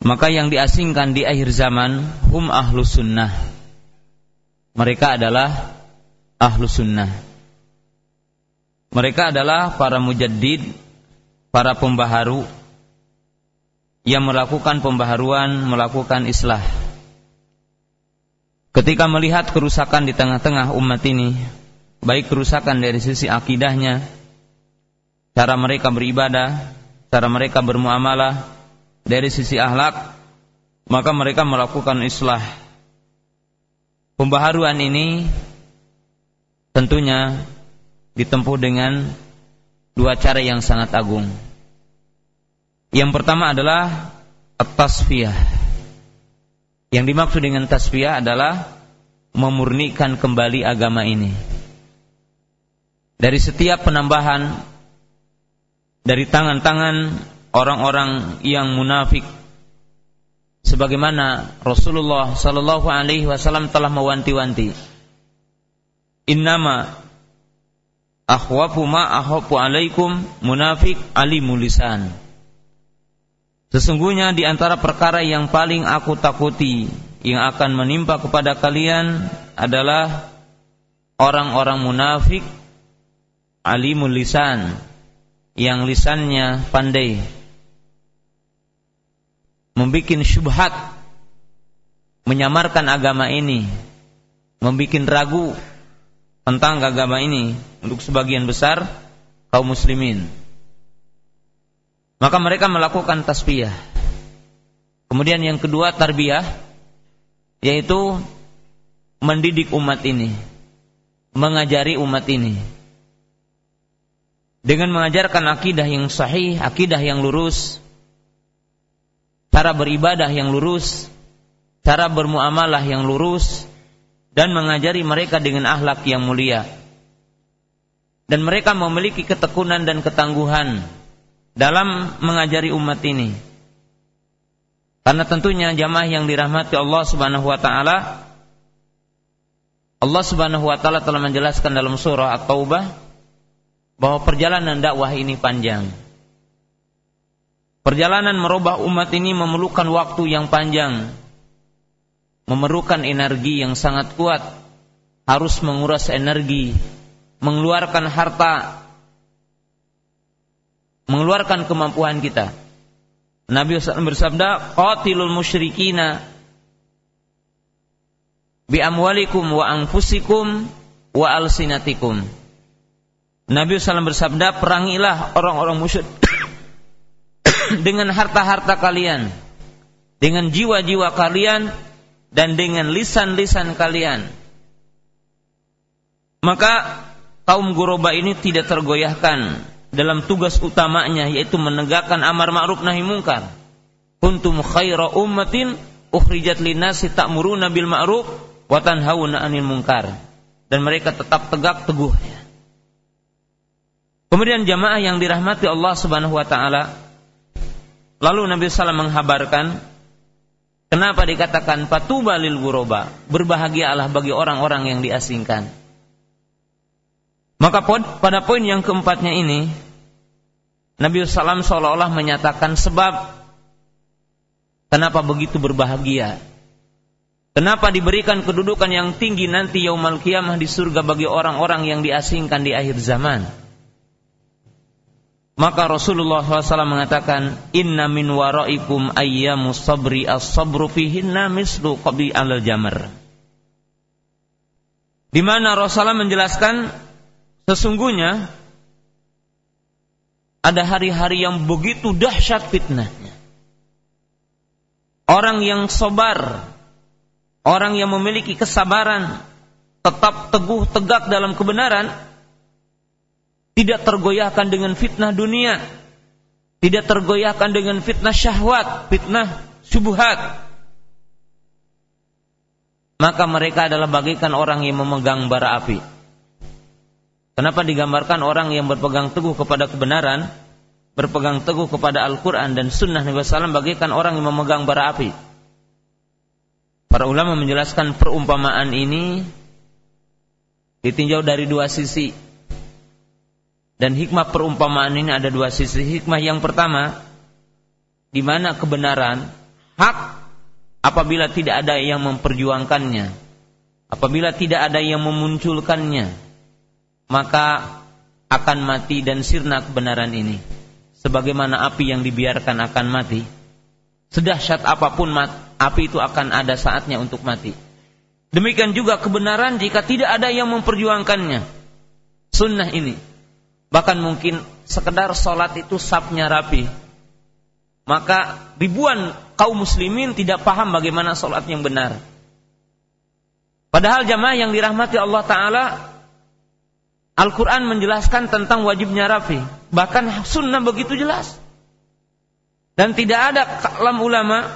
Maka yang diasingkan di akhir zaman hum ahlu sunnah. Mereka adalah ahlu sunnah. Mereka adalah para mujaddid, para pembaharu yang melakukan pembaharuan, melakukan islah. Ketika melihat kerusakan di tengah-tengah umat ini, baik kerusakan dari sisi akidahnya, cara mereka beribadah, cara mereka bermuamalah, dari sisi ahlak maka mereka melakukan islah pembaharuan ini tentunya ditempuh dengan dua cara yang sangat agung. Yang pertama adalah tasfiyah yang dimaksud dengan tasfiyah adalah memurnikan kembali agama ini. Dari setiap penambahan dari tangan-tangan orang-orang yang munafik sebagaimana Rasulullah sallallahu alaihi wasallam telah mewanti-wanti. Innama akhwafu ma alaikum munafik alimul lisan. Sesungguhnya di antara perkara yang paling aku takuti yang akan menimpa kepada kalian adalah orang-orang munafik alimul lisan yang lisannya pandai. Membuat syubhat, menyamarkan agama ini, membuat ragu tentang agama ini untuk sebagian besar kaum muslimin. Maka mereka melakukan tasbih. Kemudian yang kedua tarbiyah yaitu mendidik umat ini, mengajari umat ini. Dengan mengajarkan akidah yang sahih, akidah yang lurus, cara beribadah yang lurus, cara bermuamalah yang lurus, dan mengajari mereka dengan akhlak yang mulia. Dan mereka memiliki ketekunan dan ketangguhan dalam mengajari umat ini. Karena tentunya jamaah yang dirahmati Allah Subhanahu wa taala Allah Subhanahu wa taala telah menjelaskan dalam surah At-Taubah bahwa perjalanan dakwah ini panjang. Perjalanan merubah umat ini memerlukan waktu yang panjang, memerlukan energi yang sangat kuat, harus menguras energi, mengeluarkan harta, mengeluarkan kemampuan kita. Nabi SAW bersabda, "Qatilul musyrikina bi amwalikum wa anfusikum wa alsinatikum." Nabi SAW bersabda, "Perangilah orang-orang musyrik dengan harta-harta kalian, dengan jiwa-jiwa kalian, dan dengan lisan-lisan kalian. Maka kaum Guroba ini tidak tergoyahkan dalam tugas utamanya yaitu menegakkan amar ma'ruf nahi mungkar. Kuntum khaira ummatin ukhrijat linnasi ta'muruna bil ma'ruf wa tanhauna 'anil munkar. Dan mereka tetap tegak teguh. Kemudian jamaah yang dirahmati Allah Subhanahu wa taala Lalu Nabi SAW menghabarkan kenapa dikatakan patuba lil guroba, berbahagialah bagi orang-orang yang diasingkan. Maka pada poin yang keempatnya ini, Nabi SAW seolah-olah menyatakan sebab kenapa begitu berbahagia. Kenapa diberikan kedudukan yang tinggi nanti yaumal kiamah di surga bagi orang-orang yang diasingkan di akhir zaman. Maka Rasulullah SAW mengatakan, Inna min waraikum ayyamu sabri as-sabru fihinna mislu qabi al jamar. Di mana Rasulullah menjelaskan sesungguhnya ada hari-hari yang begitu dahsyat fitnahnya. Orang yang sobar, orang yang memiliki kesabaran, tetap teguh tegak dalam kebenaran, tidak tergoyahkan dengan fitnah dunia, tidak tergoyahkan dengan fitnah syahwat, fitnah syubhat. Maka mereka adalah bagikan orang yang memegang bara api. Kenapa digambarkan orang yang berpegang teguh kepada kebenaran, berpegang teguh kepada Al-Quran dan Sunnah Nabi SAW bagikan orang yang memegang bara api. Para ulama menjelaskan perumpamaan ini ditinjau dari dua sisi. Dan hikmah perumpamaan ini ada dua sisi. Hikmah yang pertama, di mana kebenaran, hak apabila tidak ada yang memperjuangkannya, apabila tidak ada yang memunculkannya, maka akan mati dan sirna kebenaran ini. Sebagaimana api yang dibiarkan akan mati, sedahsyat apa pun api itu akan ada saatnya untuk mati. Demikian juga kebenaran jika tidak ada yang memperjuangkannya. Sunnah ini Bahkan mungkin sekedar sholat itu sapnya rapi. Maka ribuan kaum muslimin tidak paham bagaimana sholat yang benar. Padahal jamaah yang dirahmati Allah Ta'ala Al-Quran menjelaskan tentang wajibnya rapi. Bahkan sunnah begitu jelas. Dan tidak ada kalam ulama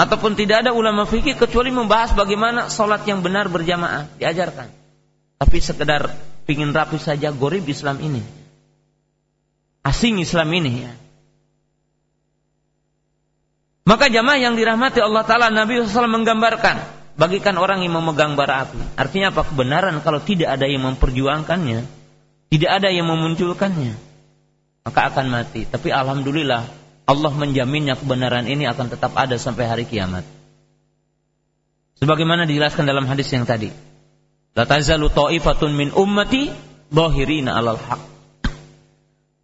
ataupun tidak ada ulama fikih kecuali membahas bagaimana sholat yang benar berjamaah diajarkan. Tapi sekedar pingin rapi saja gorib Islam ini. Asing Islam ini ya. Maka jamaah yang dirahmati Allah Ta'ala Nabi SAW menggambarkan Bagikan orang yang memegang bara api Artinya apa? Kebenaran kalau tidak ada yang memperjuangkannya Tidak ada yang memunculkannya Maka akan mati Tapi Alhamdulillah Allah menjaminnya kebenaran ini akan tetap ada sampai hari kiamat Sebagaimana dijelaskan dalam hadis yang tadi La tazalu ta'ifatun min ummati dhahirina 'alal haq.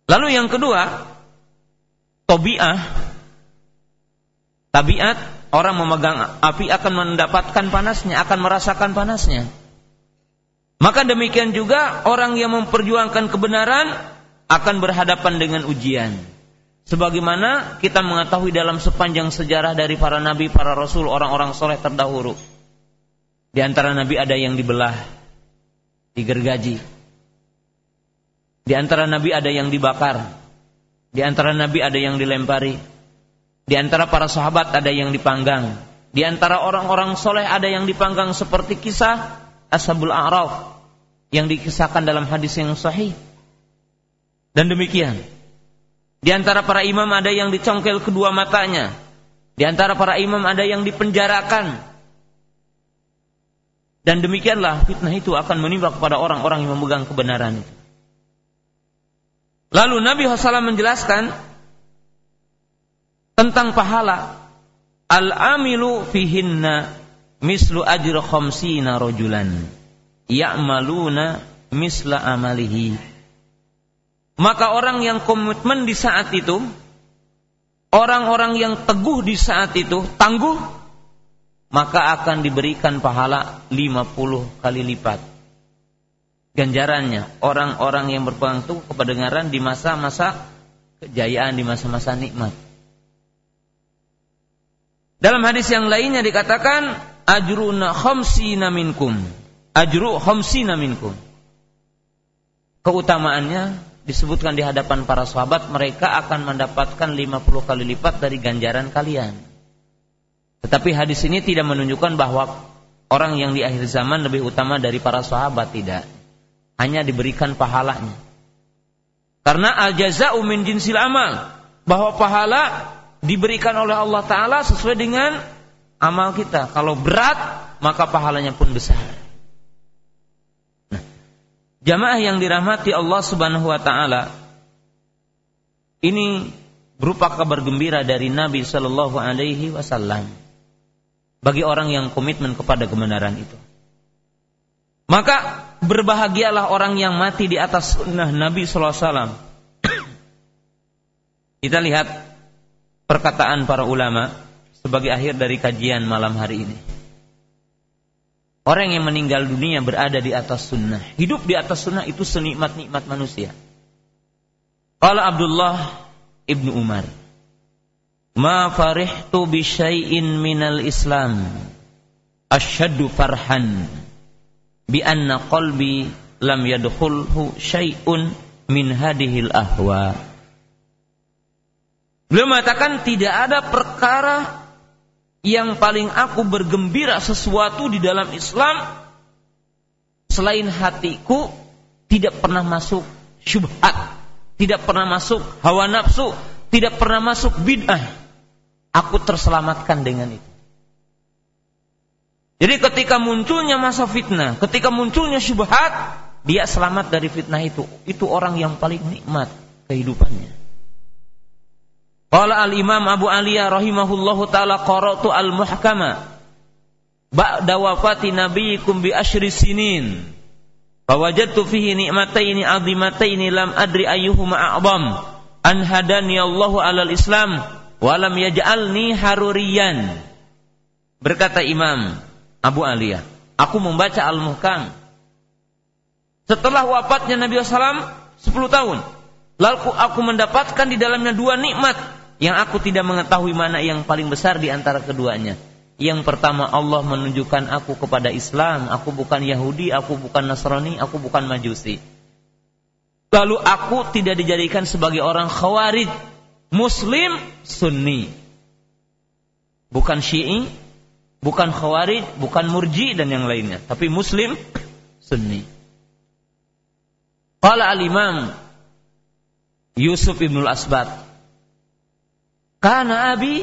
Lalu yang kedua, tabiah tabiat orang memegang api akan mendapatkan panasnya, akan merasakan panasnya. Maka demikian juga orang yang memperjuangkan kebenaran akan berhadapan dengan ujian. Sebagaimana kita mengetahui dalam sepanjang sejarah dari para nabi, para rasul, orang-orang soleh terdahulu. Di antara nabi ada yang dibelah, digergaji. Di antara nabi ada yang dibakar. Di antara nabi ada yang dilempari. Di antara para sahabat ada yang dipanggang. Di antara orang-orang soleh ada yang dipanggang seperti kisah Ashabul A'raf yang dikisahkan dalam hadis yang sahih. Dan demikian. Di antara para imam ada yang dicongkel kedua matanya. Di antara para imam ada yang dipenjarakan. Dan demikianlah fitnah itu akan menimpa kepada orang-orang yang memegang kebenaran itu. Lalu Nabi SAW menjelaskan tentang pahala. Al-amilu fihinna mislu ajr khamsina rojulan. Ya'maluna misla amalihi. Maka orang yang komitmen di saat itu, orang-orang yang teguh di saat itu, tangguh maka akan diberikan pahala 50 kali lipat. Ganjarannya orang-orang yang berpegang teguh kependengaran di masa-masa kejayaan, di masa-masa nikmat. Dalam hadis yang lainnya dikatakan ajruna khamsina minkum. Ajru khamsina minkum. Keutamaannya disebutkan di hadapan para sahabat mereka akan mendapatkan 50 kali lipat dari ganjaran kalian. Tetapi hadis ini tidak menunjukkan bahwa orang yang di akhir zaman lebih utama dari para sahabat tidak. Hanya diberikan pahalanya. Karena al jaza'u min jinsil amal. Bahwa pahala diberikan oleh Allah Ta'ala sesuai dengan amal kita. Kalau berat, maka pahalanya pun besar. Nah, jamaah yang dirahmati Allah Subhanahu wa Ta'ala, ini berupa kabar gembira dari Nabi Shallallahu Alaihi Wasallam bagi orang yang komitmen kepada kebenaran itu. Maka berbahagialah orang yang mati di atas sunnah Nabi Sallallahu Alaihi Wasallam. Kita lihat perkataan para ulama sebagai akhir dari kajian malam hari ini. Orang yang meninggal dunia berada di atas sunnah. Hidup di atas sunnah itu senikmat-nikmat manusia. Qala Abdullah ibnu Umar. Ma farihtu bi syai'in minal Islam asyaddu farhan bi anna qalbi lam yadkhulhu syai'un min hadhil ahwa. Beliau mengatakan tidak ada perkara yang paling aku bergembira sesuatu di dalam Islam selain hatiku tidak pernah masuk syubhat, tidak pernah masuk hawa nafsu, tidak pernah masuk bid'ah. Aku terselamatkan dengan itu. Jadi ketika munculnya masa fitnah, ketika munculnya syubhat, dia selamat dari fitnah itu. Itu orang yang paling nikmat kehidupannya. Qala al-Imam Abu Aliyah rahimahullahu taala qara'tu al-muhkama ba'da wafati nabiyikum bi asyri sinin fawajadtu fihi ni'mataini 'azimataini lam adri ayyuhuma a'zam an hadani Allahu 'alal Islam wa lam yaj'alni haruriyan berkata Imam Abu Aliyah aku membaca al-muhkam setelah wafatnya Nabi SAW 10 tahun lalu aku mendapatkan di dalamnya dua nikmat yang aku tidak mengetahui mana yang paling besar di antara keduanya. Yang pertama Allah menunjukkan aku kepada Islam, aku bukan Yahudi, aku bukan Nasrani, aku bukan Majusi. Lalu aku tidak dijadikan sebagai orang khawarij, muslim sunni. Bukan syi'i, bukan khawarij, bukan murji dan yang lainnya, tapi muslim sunni. Qala al-Imam Yusuf ibnul Asbat karena abi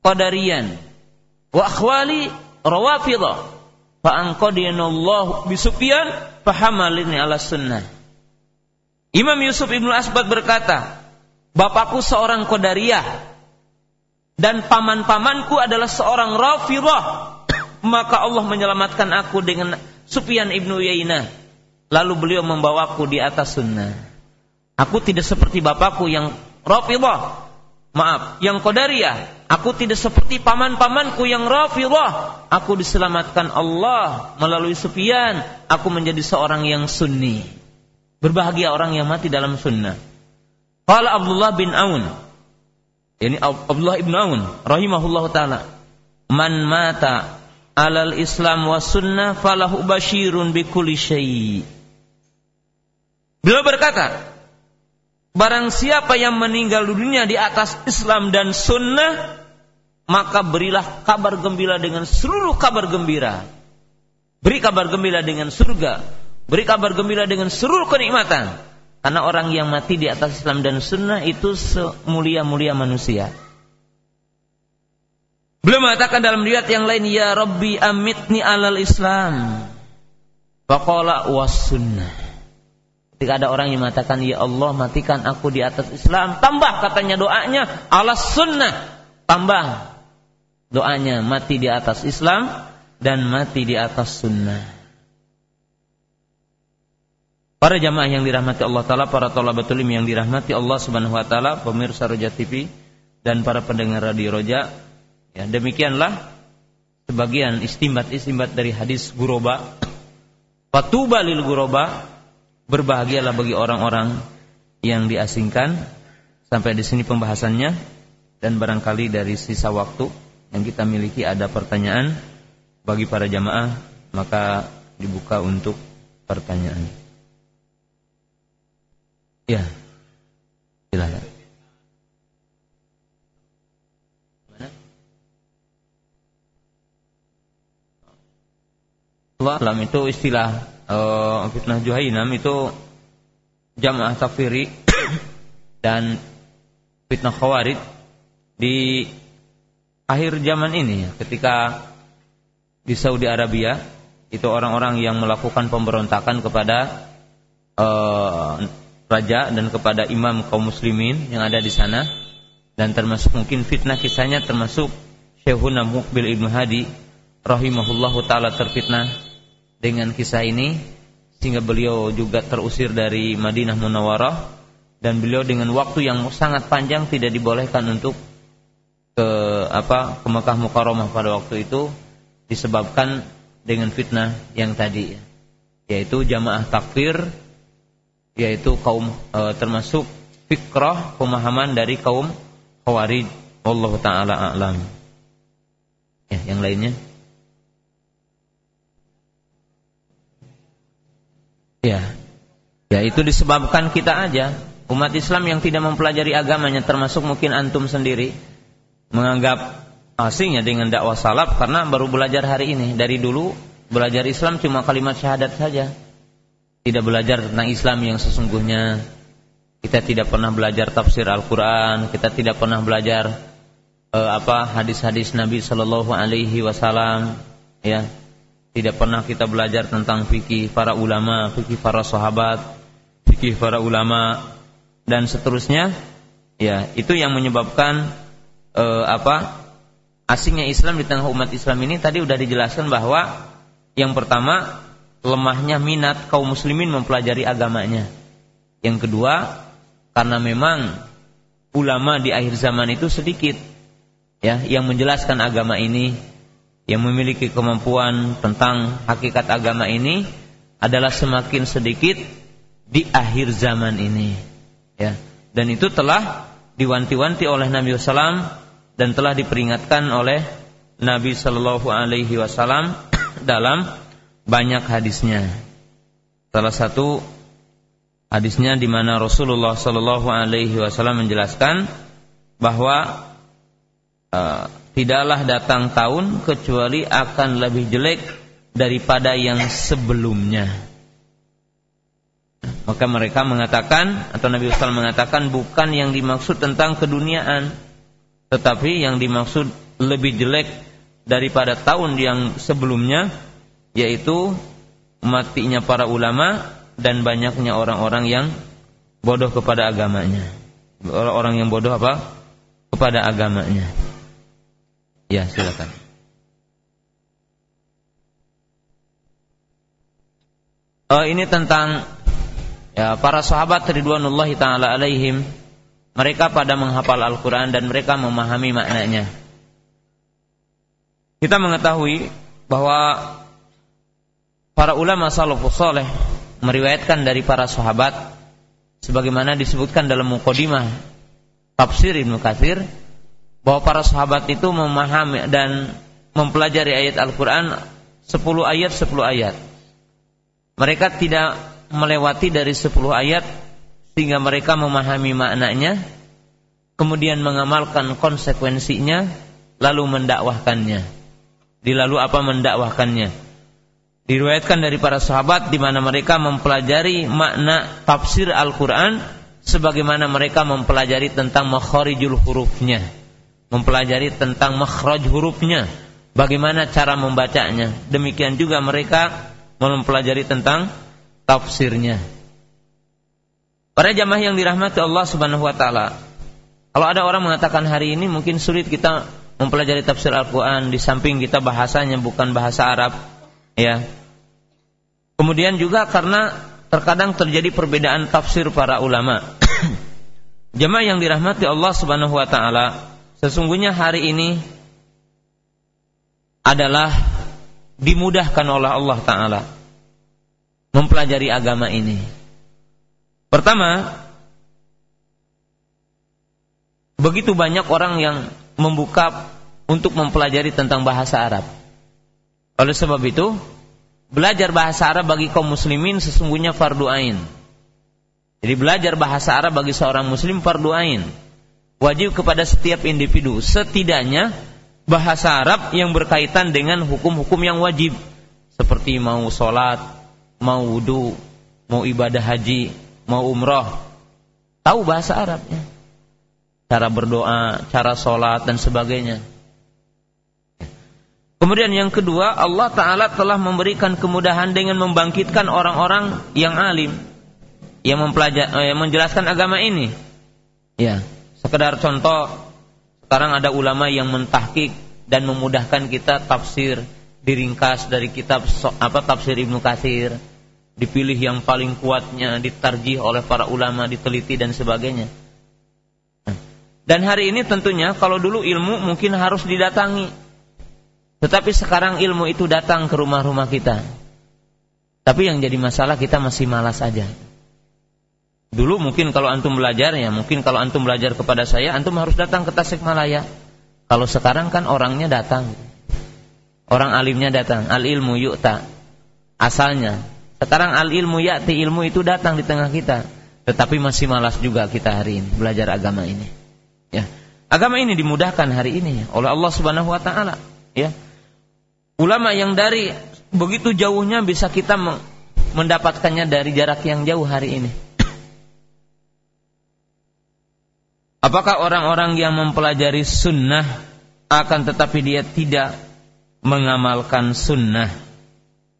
qadarian wa akhwali rawafidah fa anqadiyallahu bi Sufyan fahamalini ala sunnah. Imam Yusuf Ibnu Asbad berkata, Bapakku seorang Qadariyah dan paman-pamanku adalah seorang Rafidah. Maka Allah menyelamatkan aku dengan Sufyan Ibnu Yainah. Lalu beliau membawaku di atas sunnah. Aku tidak seperti bapakku yang Rafidah. Maaf, yang Qadariyah. Aku tidak seperti paman-pamanku yang Rafidah. Aku diselamatkan Allah melalui Sufyan. Aku menjadi seorang yang sunni. Berbahagia orang yang mati dalam sunnah. Qala Abdullah bin Aun. Ini Abdullah bin Aun rahimahullah taala. Man mata alal Islam wa sunnah falahu bashirun bi kulli. Beliau berkata, Barang siapa yang meninggal dunia di atas Islam dan sunnah, maka berilah kabar gembira dengan seluruh kabar gembira. Beri kabar gembira dengan surga. Beri kabar gembira dengan seluruh kenikmatan. Karena orang yang mati di atas Islam dan sunnah itu semulia-mulia manusia. Belum mengatakan dalam riwayat yang lain, Ya Rabbi amitni alal Islam. Faqala was sunnah. Ketika ada orang yang mengatakan, Ya Allah matikan aku di atas Islam. Tambah katanya doanya, alas sunnah. Tambah doanya mati di atas Islam dan mati di atas sunnah. Para jamaah yang dirahmati Allah Ta'ala, para tolabatul yang dirahmati Allah Subhanahu Wa Ta'ala, pemirsa Roja TV, dan para pendengar Radio Roja. Ya, demikianlah sebagian istimbat-istimbat dari hadis Guroba. Fatuba lil Guroba, berbahagialah bagi orang-orang yang diasingkan. Sampai di sini pembahasannya dan barangkali dari sisa waktu yang kita miliki ada pertanyaan bagi para jamaah maka dibuka untuk pertanyaan. Ya. Silakan. Allah itu istilah uh, fitnah Juhainam itu jamaah takfiri dan fitnah khawarij di akhir zaman ini ketika di Saudi Arabia itu orang-orang yang melakukan pemberontakan kepada uh, raja dan kepada imam kaum muslimin yang ada di sana. Dan termasuk mungkin fitnah kisahnya termasuk Syekhuna Mukbil Ibnu Hadi rahimahullahu taala terfitnah dengan kisah ini sehingga beliau juga terusir dari Madinah Munawwarah dan beliau dengan waktu yang sangat panjang tidak dibolehkan untuk ke apa ke Mekah Mukarramah pada waktu itu disebabkan dengan fitnah yang tadi yaitu jamaah takfir yaitu kaum e, termasuk fikrah pemahaman dari kaum khawarij. Allah taala a'lam. Ya yang lainnya ya ya itu disebabkan kita aja umat Islam yang tidak mempelajari agamanya termasuk mungkin antum sendiri menganggap asingnya dengan dakwah salaf karena baru belajar hari ini. Dari dulu belajar Islam cuma kalimat syahadat saja. Tidak belajar tentang Islam yang sesungguhnya. Kita tidak pernah belajar tafsir Al-Qur'an, kita tidak pernah belajar uh, apa hadis-hadis Nabi Shallallahu alaihi wasallam, ya. Tidak pernah kita belajar tentang fikih para ulama, fikih para sahabat, fikih para ulama dan seterusnya. Ya, itu yang menyebabkan uh, apa asingnya Islam di tengah umat Islam ini tadi sudah dijelaskan bahwa yang pertama lemahnya minat kaum muslimin mempelajari agamanya. Yang kedua, karena memang ulama di akhir zaman itu sedikit ya yang menjelaskan agama ini, yang memiliki kemampuan tentang hakikat agama ini adalah semakin sedikit di akhir zaman ini. Ya. Dan itu telah diwanti-wanti oleh Nabi Sallam dan telah diperingatkan oleh Nabi Shallallahu Alaihi Wasallam dalam banyak hadisnya. Salah satu hadisnya di mana Rasulullah Shallallahu Alaihi Wasallam menjelaskan bahwa uh, tidaklah datang tahun kecuali akan lebih jelek daripada yang sebelumnya. Maka mereka mengatakan atau Nabi Wasallam mengatakan bukan yang dimaksud tentang keduniaan, tetapi yang dimaksud lebih jelek daripada tahun yang sebelumnya yaitu matinya para ulama dan banyaknya orang-orang yang bodoh kepada agamanya. Orang-orang yang bodoh apa? kepada agamanya. Ya, silakan. Oh, ini tentang ya para sahabat ridwanullahi taala alaihim mereka pada menghafal Al-Quran dan mereka memahami maknanya. Kita mengetahui bahwa para ulama salafus soleh meriwayatkan dari para sahabat sebagaimana disebutkan dalam mukadimah tafsir Ibnu Katsir bahwa para sahabat itu memahami dan mempelajari ayat Al-Quran 10 ayat 10 ayat. Mereka tidak melewati dari 10 ayat sehingga mereka memahami maknanya, kemudian mengamalkan konsekuensinya, lalu mendakwahkannya. Dilalu apa mendakwahkannya? Diriwayatkan dari para sahabat di mana mereka mempelajari makna tafsir Al-Qur'an sebagaimana mereka mempelajari tentang makharijul hurufnya, mempelajari tentang makhraj hurufnya, bagaimana cara membacanya. Demikian juga mereka mempelajari tentang tafsirnya. Para jamaah yang dirahmati Allah Subhanahu wa taala. Kalau ada orang mengatakan hari ini mungkin sulit kita mempelajari tafsir Al-Qur'an di samping kita bahasanya bukan bahasa Arab, ya. Kemudian juga karena terkadang terjadi perbedaan tafsir para ulama. jamaah yang dirahmati Allah Subhanahu wa taala, sesungguhnya hari ini adalah dimudahkan oleh Allah taala mempelajari agama ini Pertama, begitu banyak orang yang membuka untuk mempelajari tentang bahasa Arab. Oleh sebab itu, belajar bahasa Arab bagi kaum muslimin sesungguhnya fardu ain. Jadi belajar bahasa Arab bagi seorang muslim fardu ain. Wajib kepada setiap individu setidaknya bahasa Arab yang berkaitan dengan hukum-hukum yang wajib seperti mau sholat, mau wudhu, mau ibadah haji, mau umroh, tahu bahasa Arabnya. cara berdoa, cara sholat dan sebagainya. Kemudian yang kedua, Allah Ta'ala telah memberikan kemudahan dengan membangkitkan orang-orang yang alim. Yang, mempelajari, eh, yang menjelaskan agama ini. Ya, sekedar contoh, sekarang ada ulama yang mentahkik dan memudahkan kita tafsir diringkas dari kitab apa tafsir Ibnu Katsir. Dipilih yang paling kuatnya ditarjih oleh para ulama diteliti dan sebagainya. Dan hari ini tentunya kalau dulu ilmu mungkin harus didatangi. Tetapi sekarang ilmu itu datang ke rumah-rumah kita. Tapi yang jadi masalah kita masih malas aja dulu mungkin kalau antum belajar ya mungkin kalau antum belajar kepada saya antum harus datang ke Tasikmalaya kalau sekarang kan orangnya datang. Orang alimnya datang. Al ilmu yu'ta. Asalnya. Sekarang al ilmu ya'ti ilmu itu datang di tengah kita. Tetapi masih malas juga kita hari ini belajar agama ini. Ya. Agama ini dimudahkan hari ini oleh Allah Subhanahu wa taala, ya. Ulama yang dari begitu jauhnya bisa kita mendapatkannya dari jarak yang jauh hari ini. Apakah orang-orang yang mempelajari sunnah akan tetapi dia tidak mengamalkan sunnah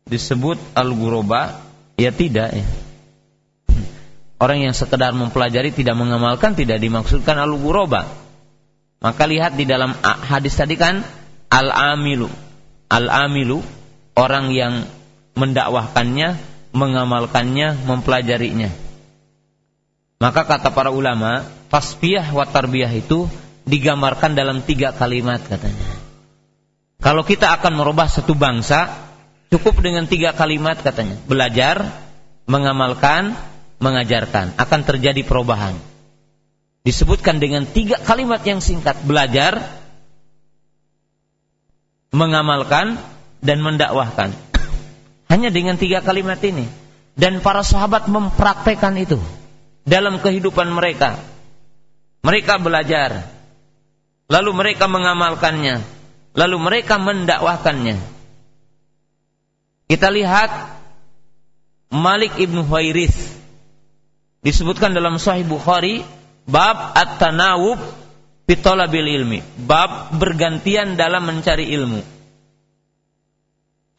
disebut al-guroba? Ya tidak ya. Orang yang sekedar mempelajari tidak mengamalkan tidak dimaksudkan al-guroba. Maka lihat di dalam hadis tadi kan al-amilu. Al-amilu orang yang mendakwahkannya, mengamalkannya, mempelajarinya. Maka kata para ulama, tasbih wa tarbiyah itu digambarkan dalam tiga kalimat katanya. Kalau kita akan merubah satu bangsa, cukup dengan tiga kalimat katanya. Belajar, mengamalkan, mengajarkan. Akan terjadi perubahan. Disebutkan dengan tiga kalimat yang singkat. Belajar, mengamalkan, dan mendakwahkan. Hanya dengan tiga kalimat ini. Dan para sahabat mempraktekkan itu dalam kehidupan mereka. Mereka belajar, lalu mereka mengamalkannya, lalu mereka mendakwahkannya. Kita lihat Malik ibnu Huairis disebutkan dalam Sahih Bukhari bab at-tanawub pitolabil ilmi, bab bergantian dalam mencari ilmu.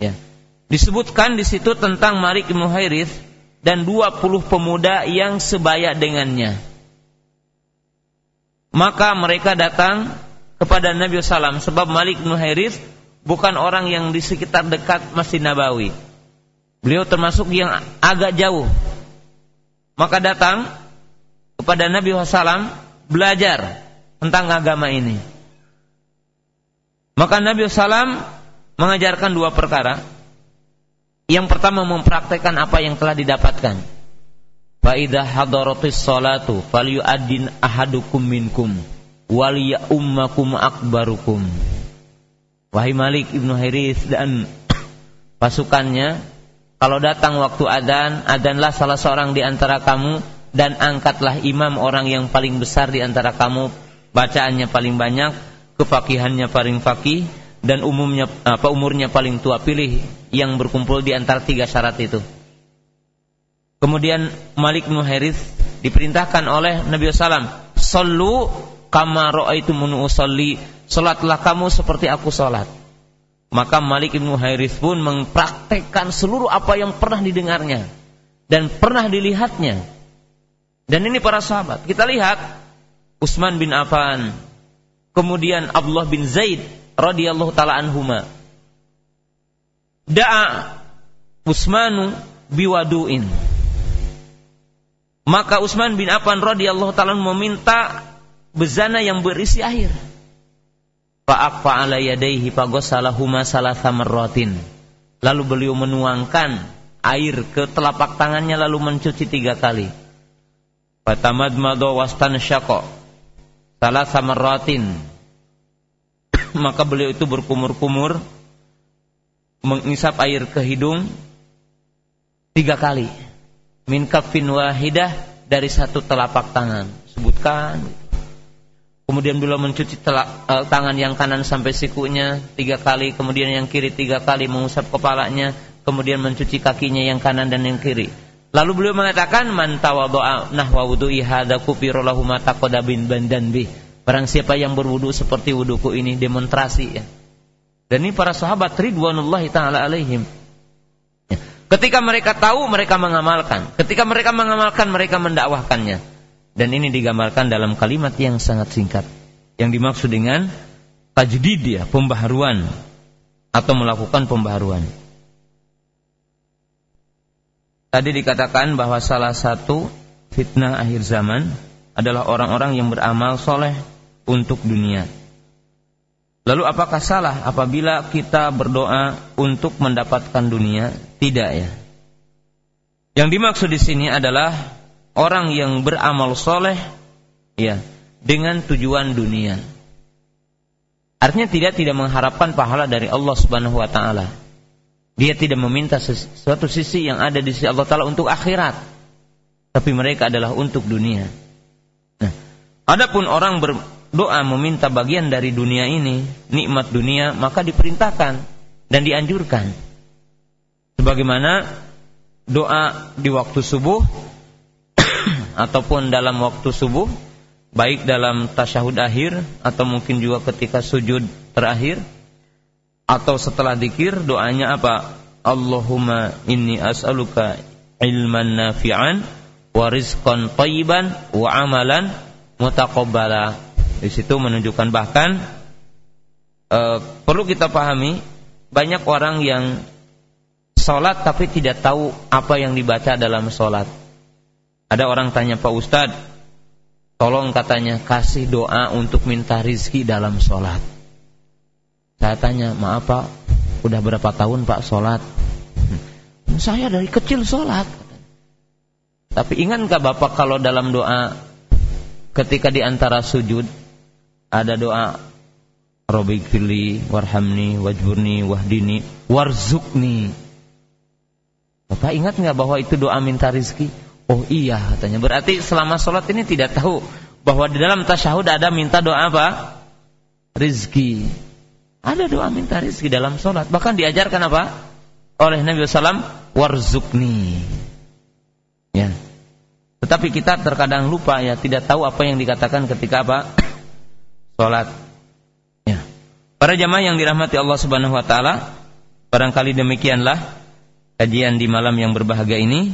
Ya. Disebutkan di situ tentang Malik ibnu Huairis dan 20 pemuda yang sebaya dengannya. Maka mereka datang kepada Nabi Sallam sebab Malik bin Hairis bukan orang yang di sekitar dekat Masjid Nabawi. Beliau termasuk yang agak jauh. Maka datang kepada Nabi Sallam belajar tentang agama ini. Maka Nabi Sallam mengajarkan dua perkara. Yang pertama mempraktekkan apa yang telah didapatkan. Fa idza hadaratis salatu falyu'addin ahadukum minkum wal ummakum akbarukum. Wahai Malik Ibnu Hiris dan pasukannya, kalau datang waktu adzan, adzanlah salah seorang di antara kamu dan angkatlah imam orang yang paling besar di antara kamu, bacaannya paling banyak, kefakihannya paling fakih, dan umumnya apa umurnya paling tua pilih yang berkumpul di antara tiga syarat itu. Kemudian Malik bin Harith diperintahkan oleh Nabi Sallam, "Sallu kama ra'aitumuni usalli." Salatlah kamu seperti aku salat. Maka Malik bin Harith pun mempraktekkan seluruh apa yang pernah didengarnya dan pernah dilihatnya. Dan ini para sahabat. Kita lihat Utsman bin Affan, kemudian Abdullah bin Zaid radhiyallahu taala anhuma. Da'a Utsmanu biwaduin. Maka Utsman bin Affan radhiyallahu taala meminta bezana yang berisi air. Fa'afa ala yadayhi faghasalahuma salasa marratin. Lalu beliau menuangkan air ke telapak tangannya lalu mencuci tiga kali. Fatamadmadu wastan syaqqa salasa marratin maka beliau itu berkumur-kumur mengisap air ke hidung tiga kali min kafin wahidah dari satu telapak tangan sebutkan kemudian beliau mencuci telak, uh, tangan yang kanan sampai sikunya tiga kali kemudian yang kiri tiga kali mengusap kepalanya kemudian mencuci kakinya yang kanan dan yang kiri lalu beliau mengatakan man tawadha'a nahwa wudu'i hadza kufira lahu ma taqaddama bin bandan bih Barang siapa yang berwudu seperti wuduku ini demonstrasi ya. Dan ini para sahabat ridwanullahi taala alaihim. Ketika mereka tahu mereka mengamalkan, ketika mereka mengamalkan mereka mendakwahkannya. Dan ini digambarkan dalam kalimat yang sangat singkat. Yang dimaksud dengan tajdid ya, pembaharuan atau melakukan pembaharuan. Tadi dikatakan bahwa salah satu fitnah akhir zaman adalah orang-orang yang beramal soleh untuk dunia. Lalu apakah salah apabila kita berdoa untuk mendapatkan dunia? Tidak ya. Yang dimaksud di sini adalah orang yang beramal soleh, ya, dengan tujuan dunia. Artinya tidak tidak mengharapkan pahala dari Allah Subhanahu Wa Taala. Dia tidak meminta sesuatu sisi yang ada di sisi Allah Taala untuk akhirat, tapi mereka adalah untuk dunia. Nah, adapun orang ber, doa meminta bagian dari dunia ini, nikmat dunia, maka diperintahkan dan dianjurkan. Sebagaimana doa di waktu subuh ataupun dalam waktu subuh, baik dalam tasyahud akhir atau mungkin juga ketika sujud terakhir atau setelah dikir doanya apa? Allahumma inni as'aluka ilman nafi'an wa rizqan tayyiban wa amalan mutaqabbala di situ menunjukkan bahkan e, perlu kita pahami banyak orang yang sholat tapi tidak tahu apa yang dibaca dalam sholat. Ada orang tanya Pak Ustadz, tolong katanya kasih doa untuk minta rizki dalam sholat. Saya tanya, maaf Pak, udah berapa tahun Pak sholat? Hmm, saya dari kecil sholat. Tapi ingat nggak Bapak kalau dalam doa ketika di antara sujud ada doa Robi fili warhamni wajburni wahdini warzukni. Bapak ingat nggak bahwa itu doa minta rizki? Oh iya katanya. Berarti selama sholat ini tidak tahu bahwa di dalam tasyahud ada minta doa apa? Rizki. Ada doa minta rizki dalam sholat. Bahkan diajarkan apa? Oleh Nabi SAW warzukni. Ya. Tetapi kita terkadang lupa ya tidak tahu apa yang dikatakan ketika apa? Sholat. Ya. Para jamaah yang dirahmati Allah Subhanahu wa taala, barangkali demikianlah kajian di malam yang berbahagia ini.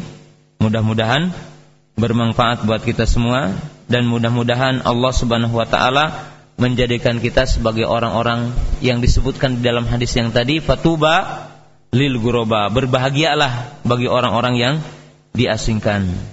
Mudah-mudahan bermanfaat buat kita semua dan mudah-mudahan Allah Subhanahu wa taala menjadikan kita sebagai orang-orang yang disebutkan di dalam hadis yang tadi fatuba lil guroba berbahagialah bagi orang-orang yang diasingkan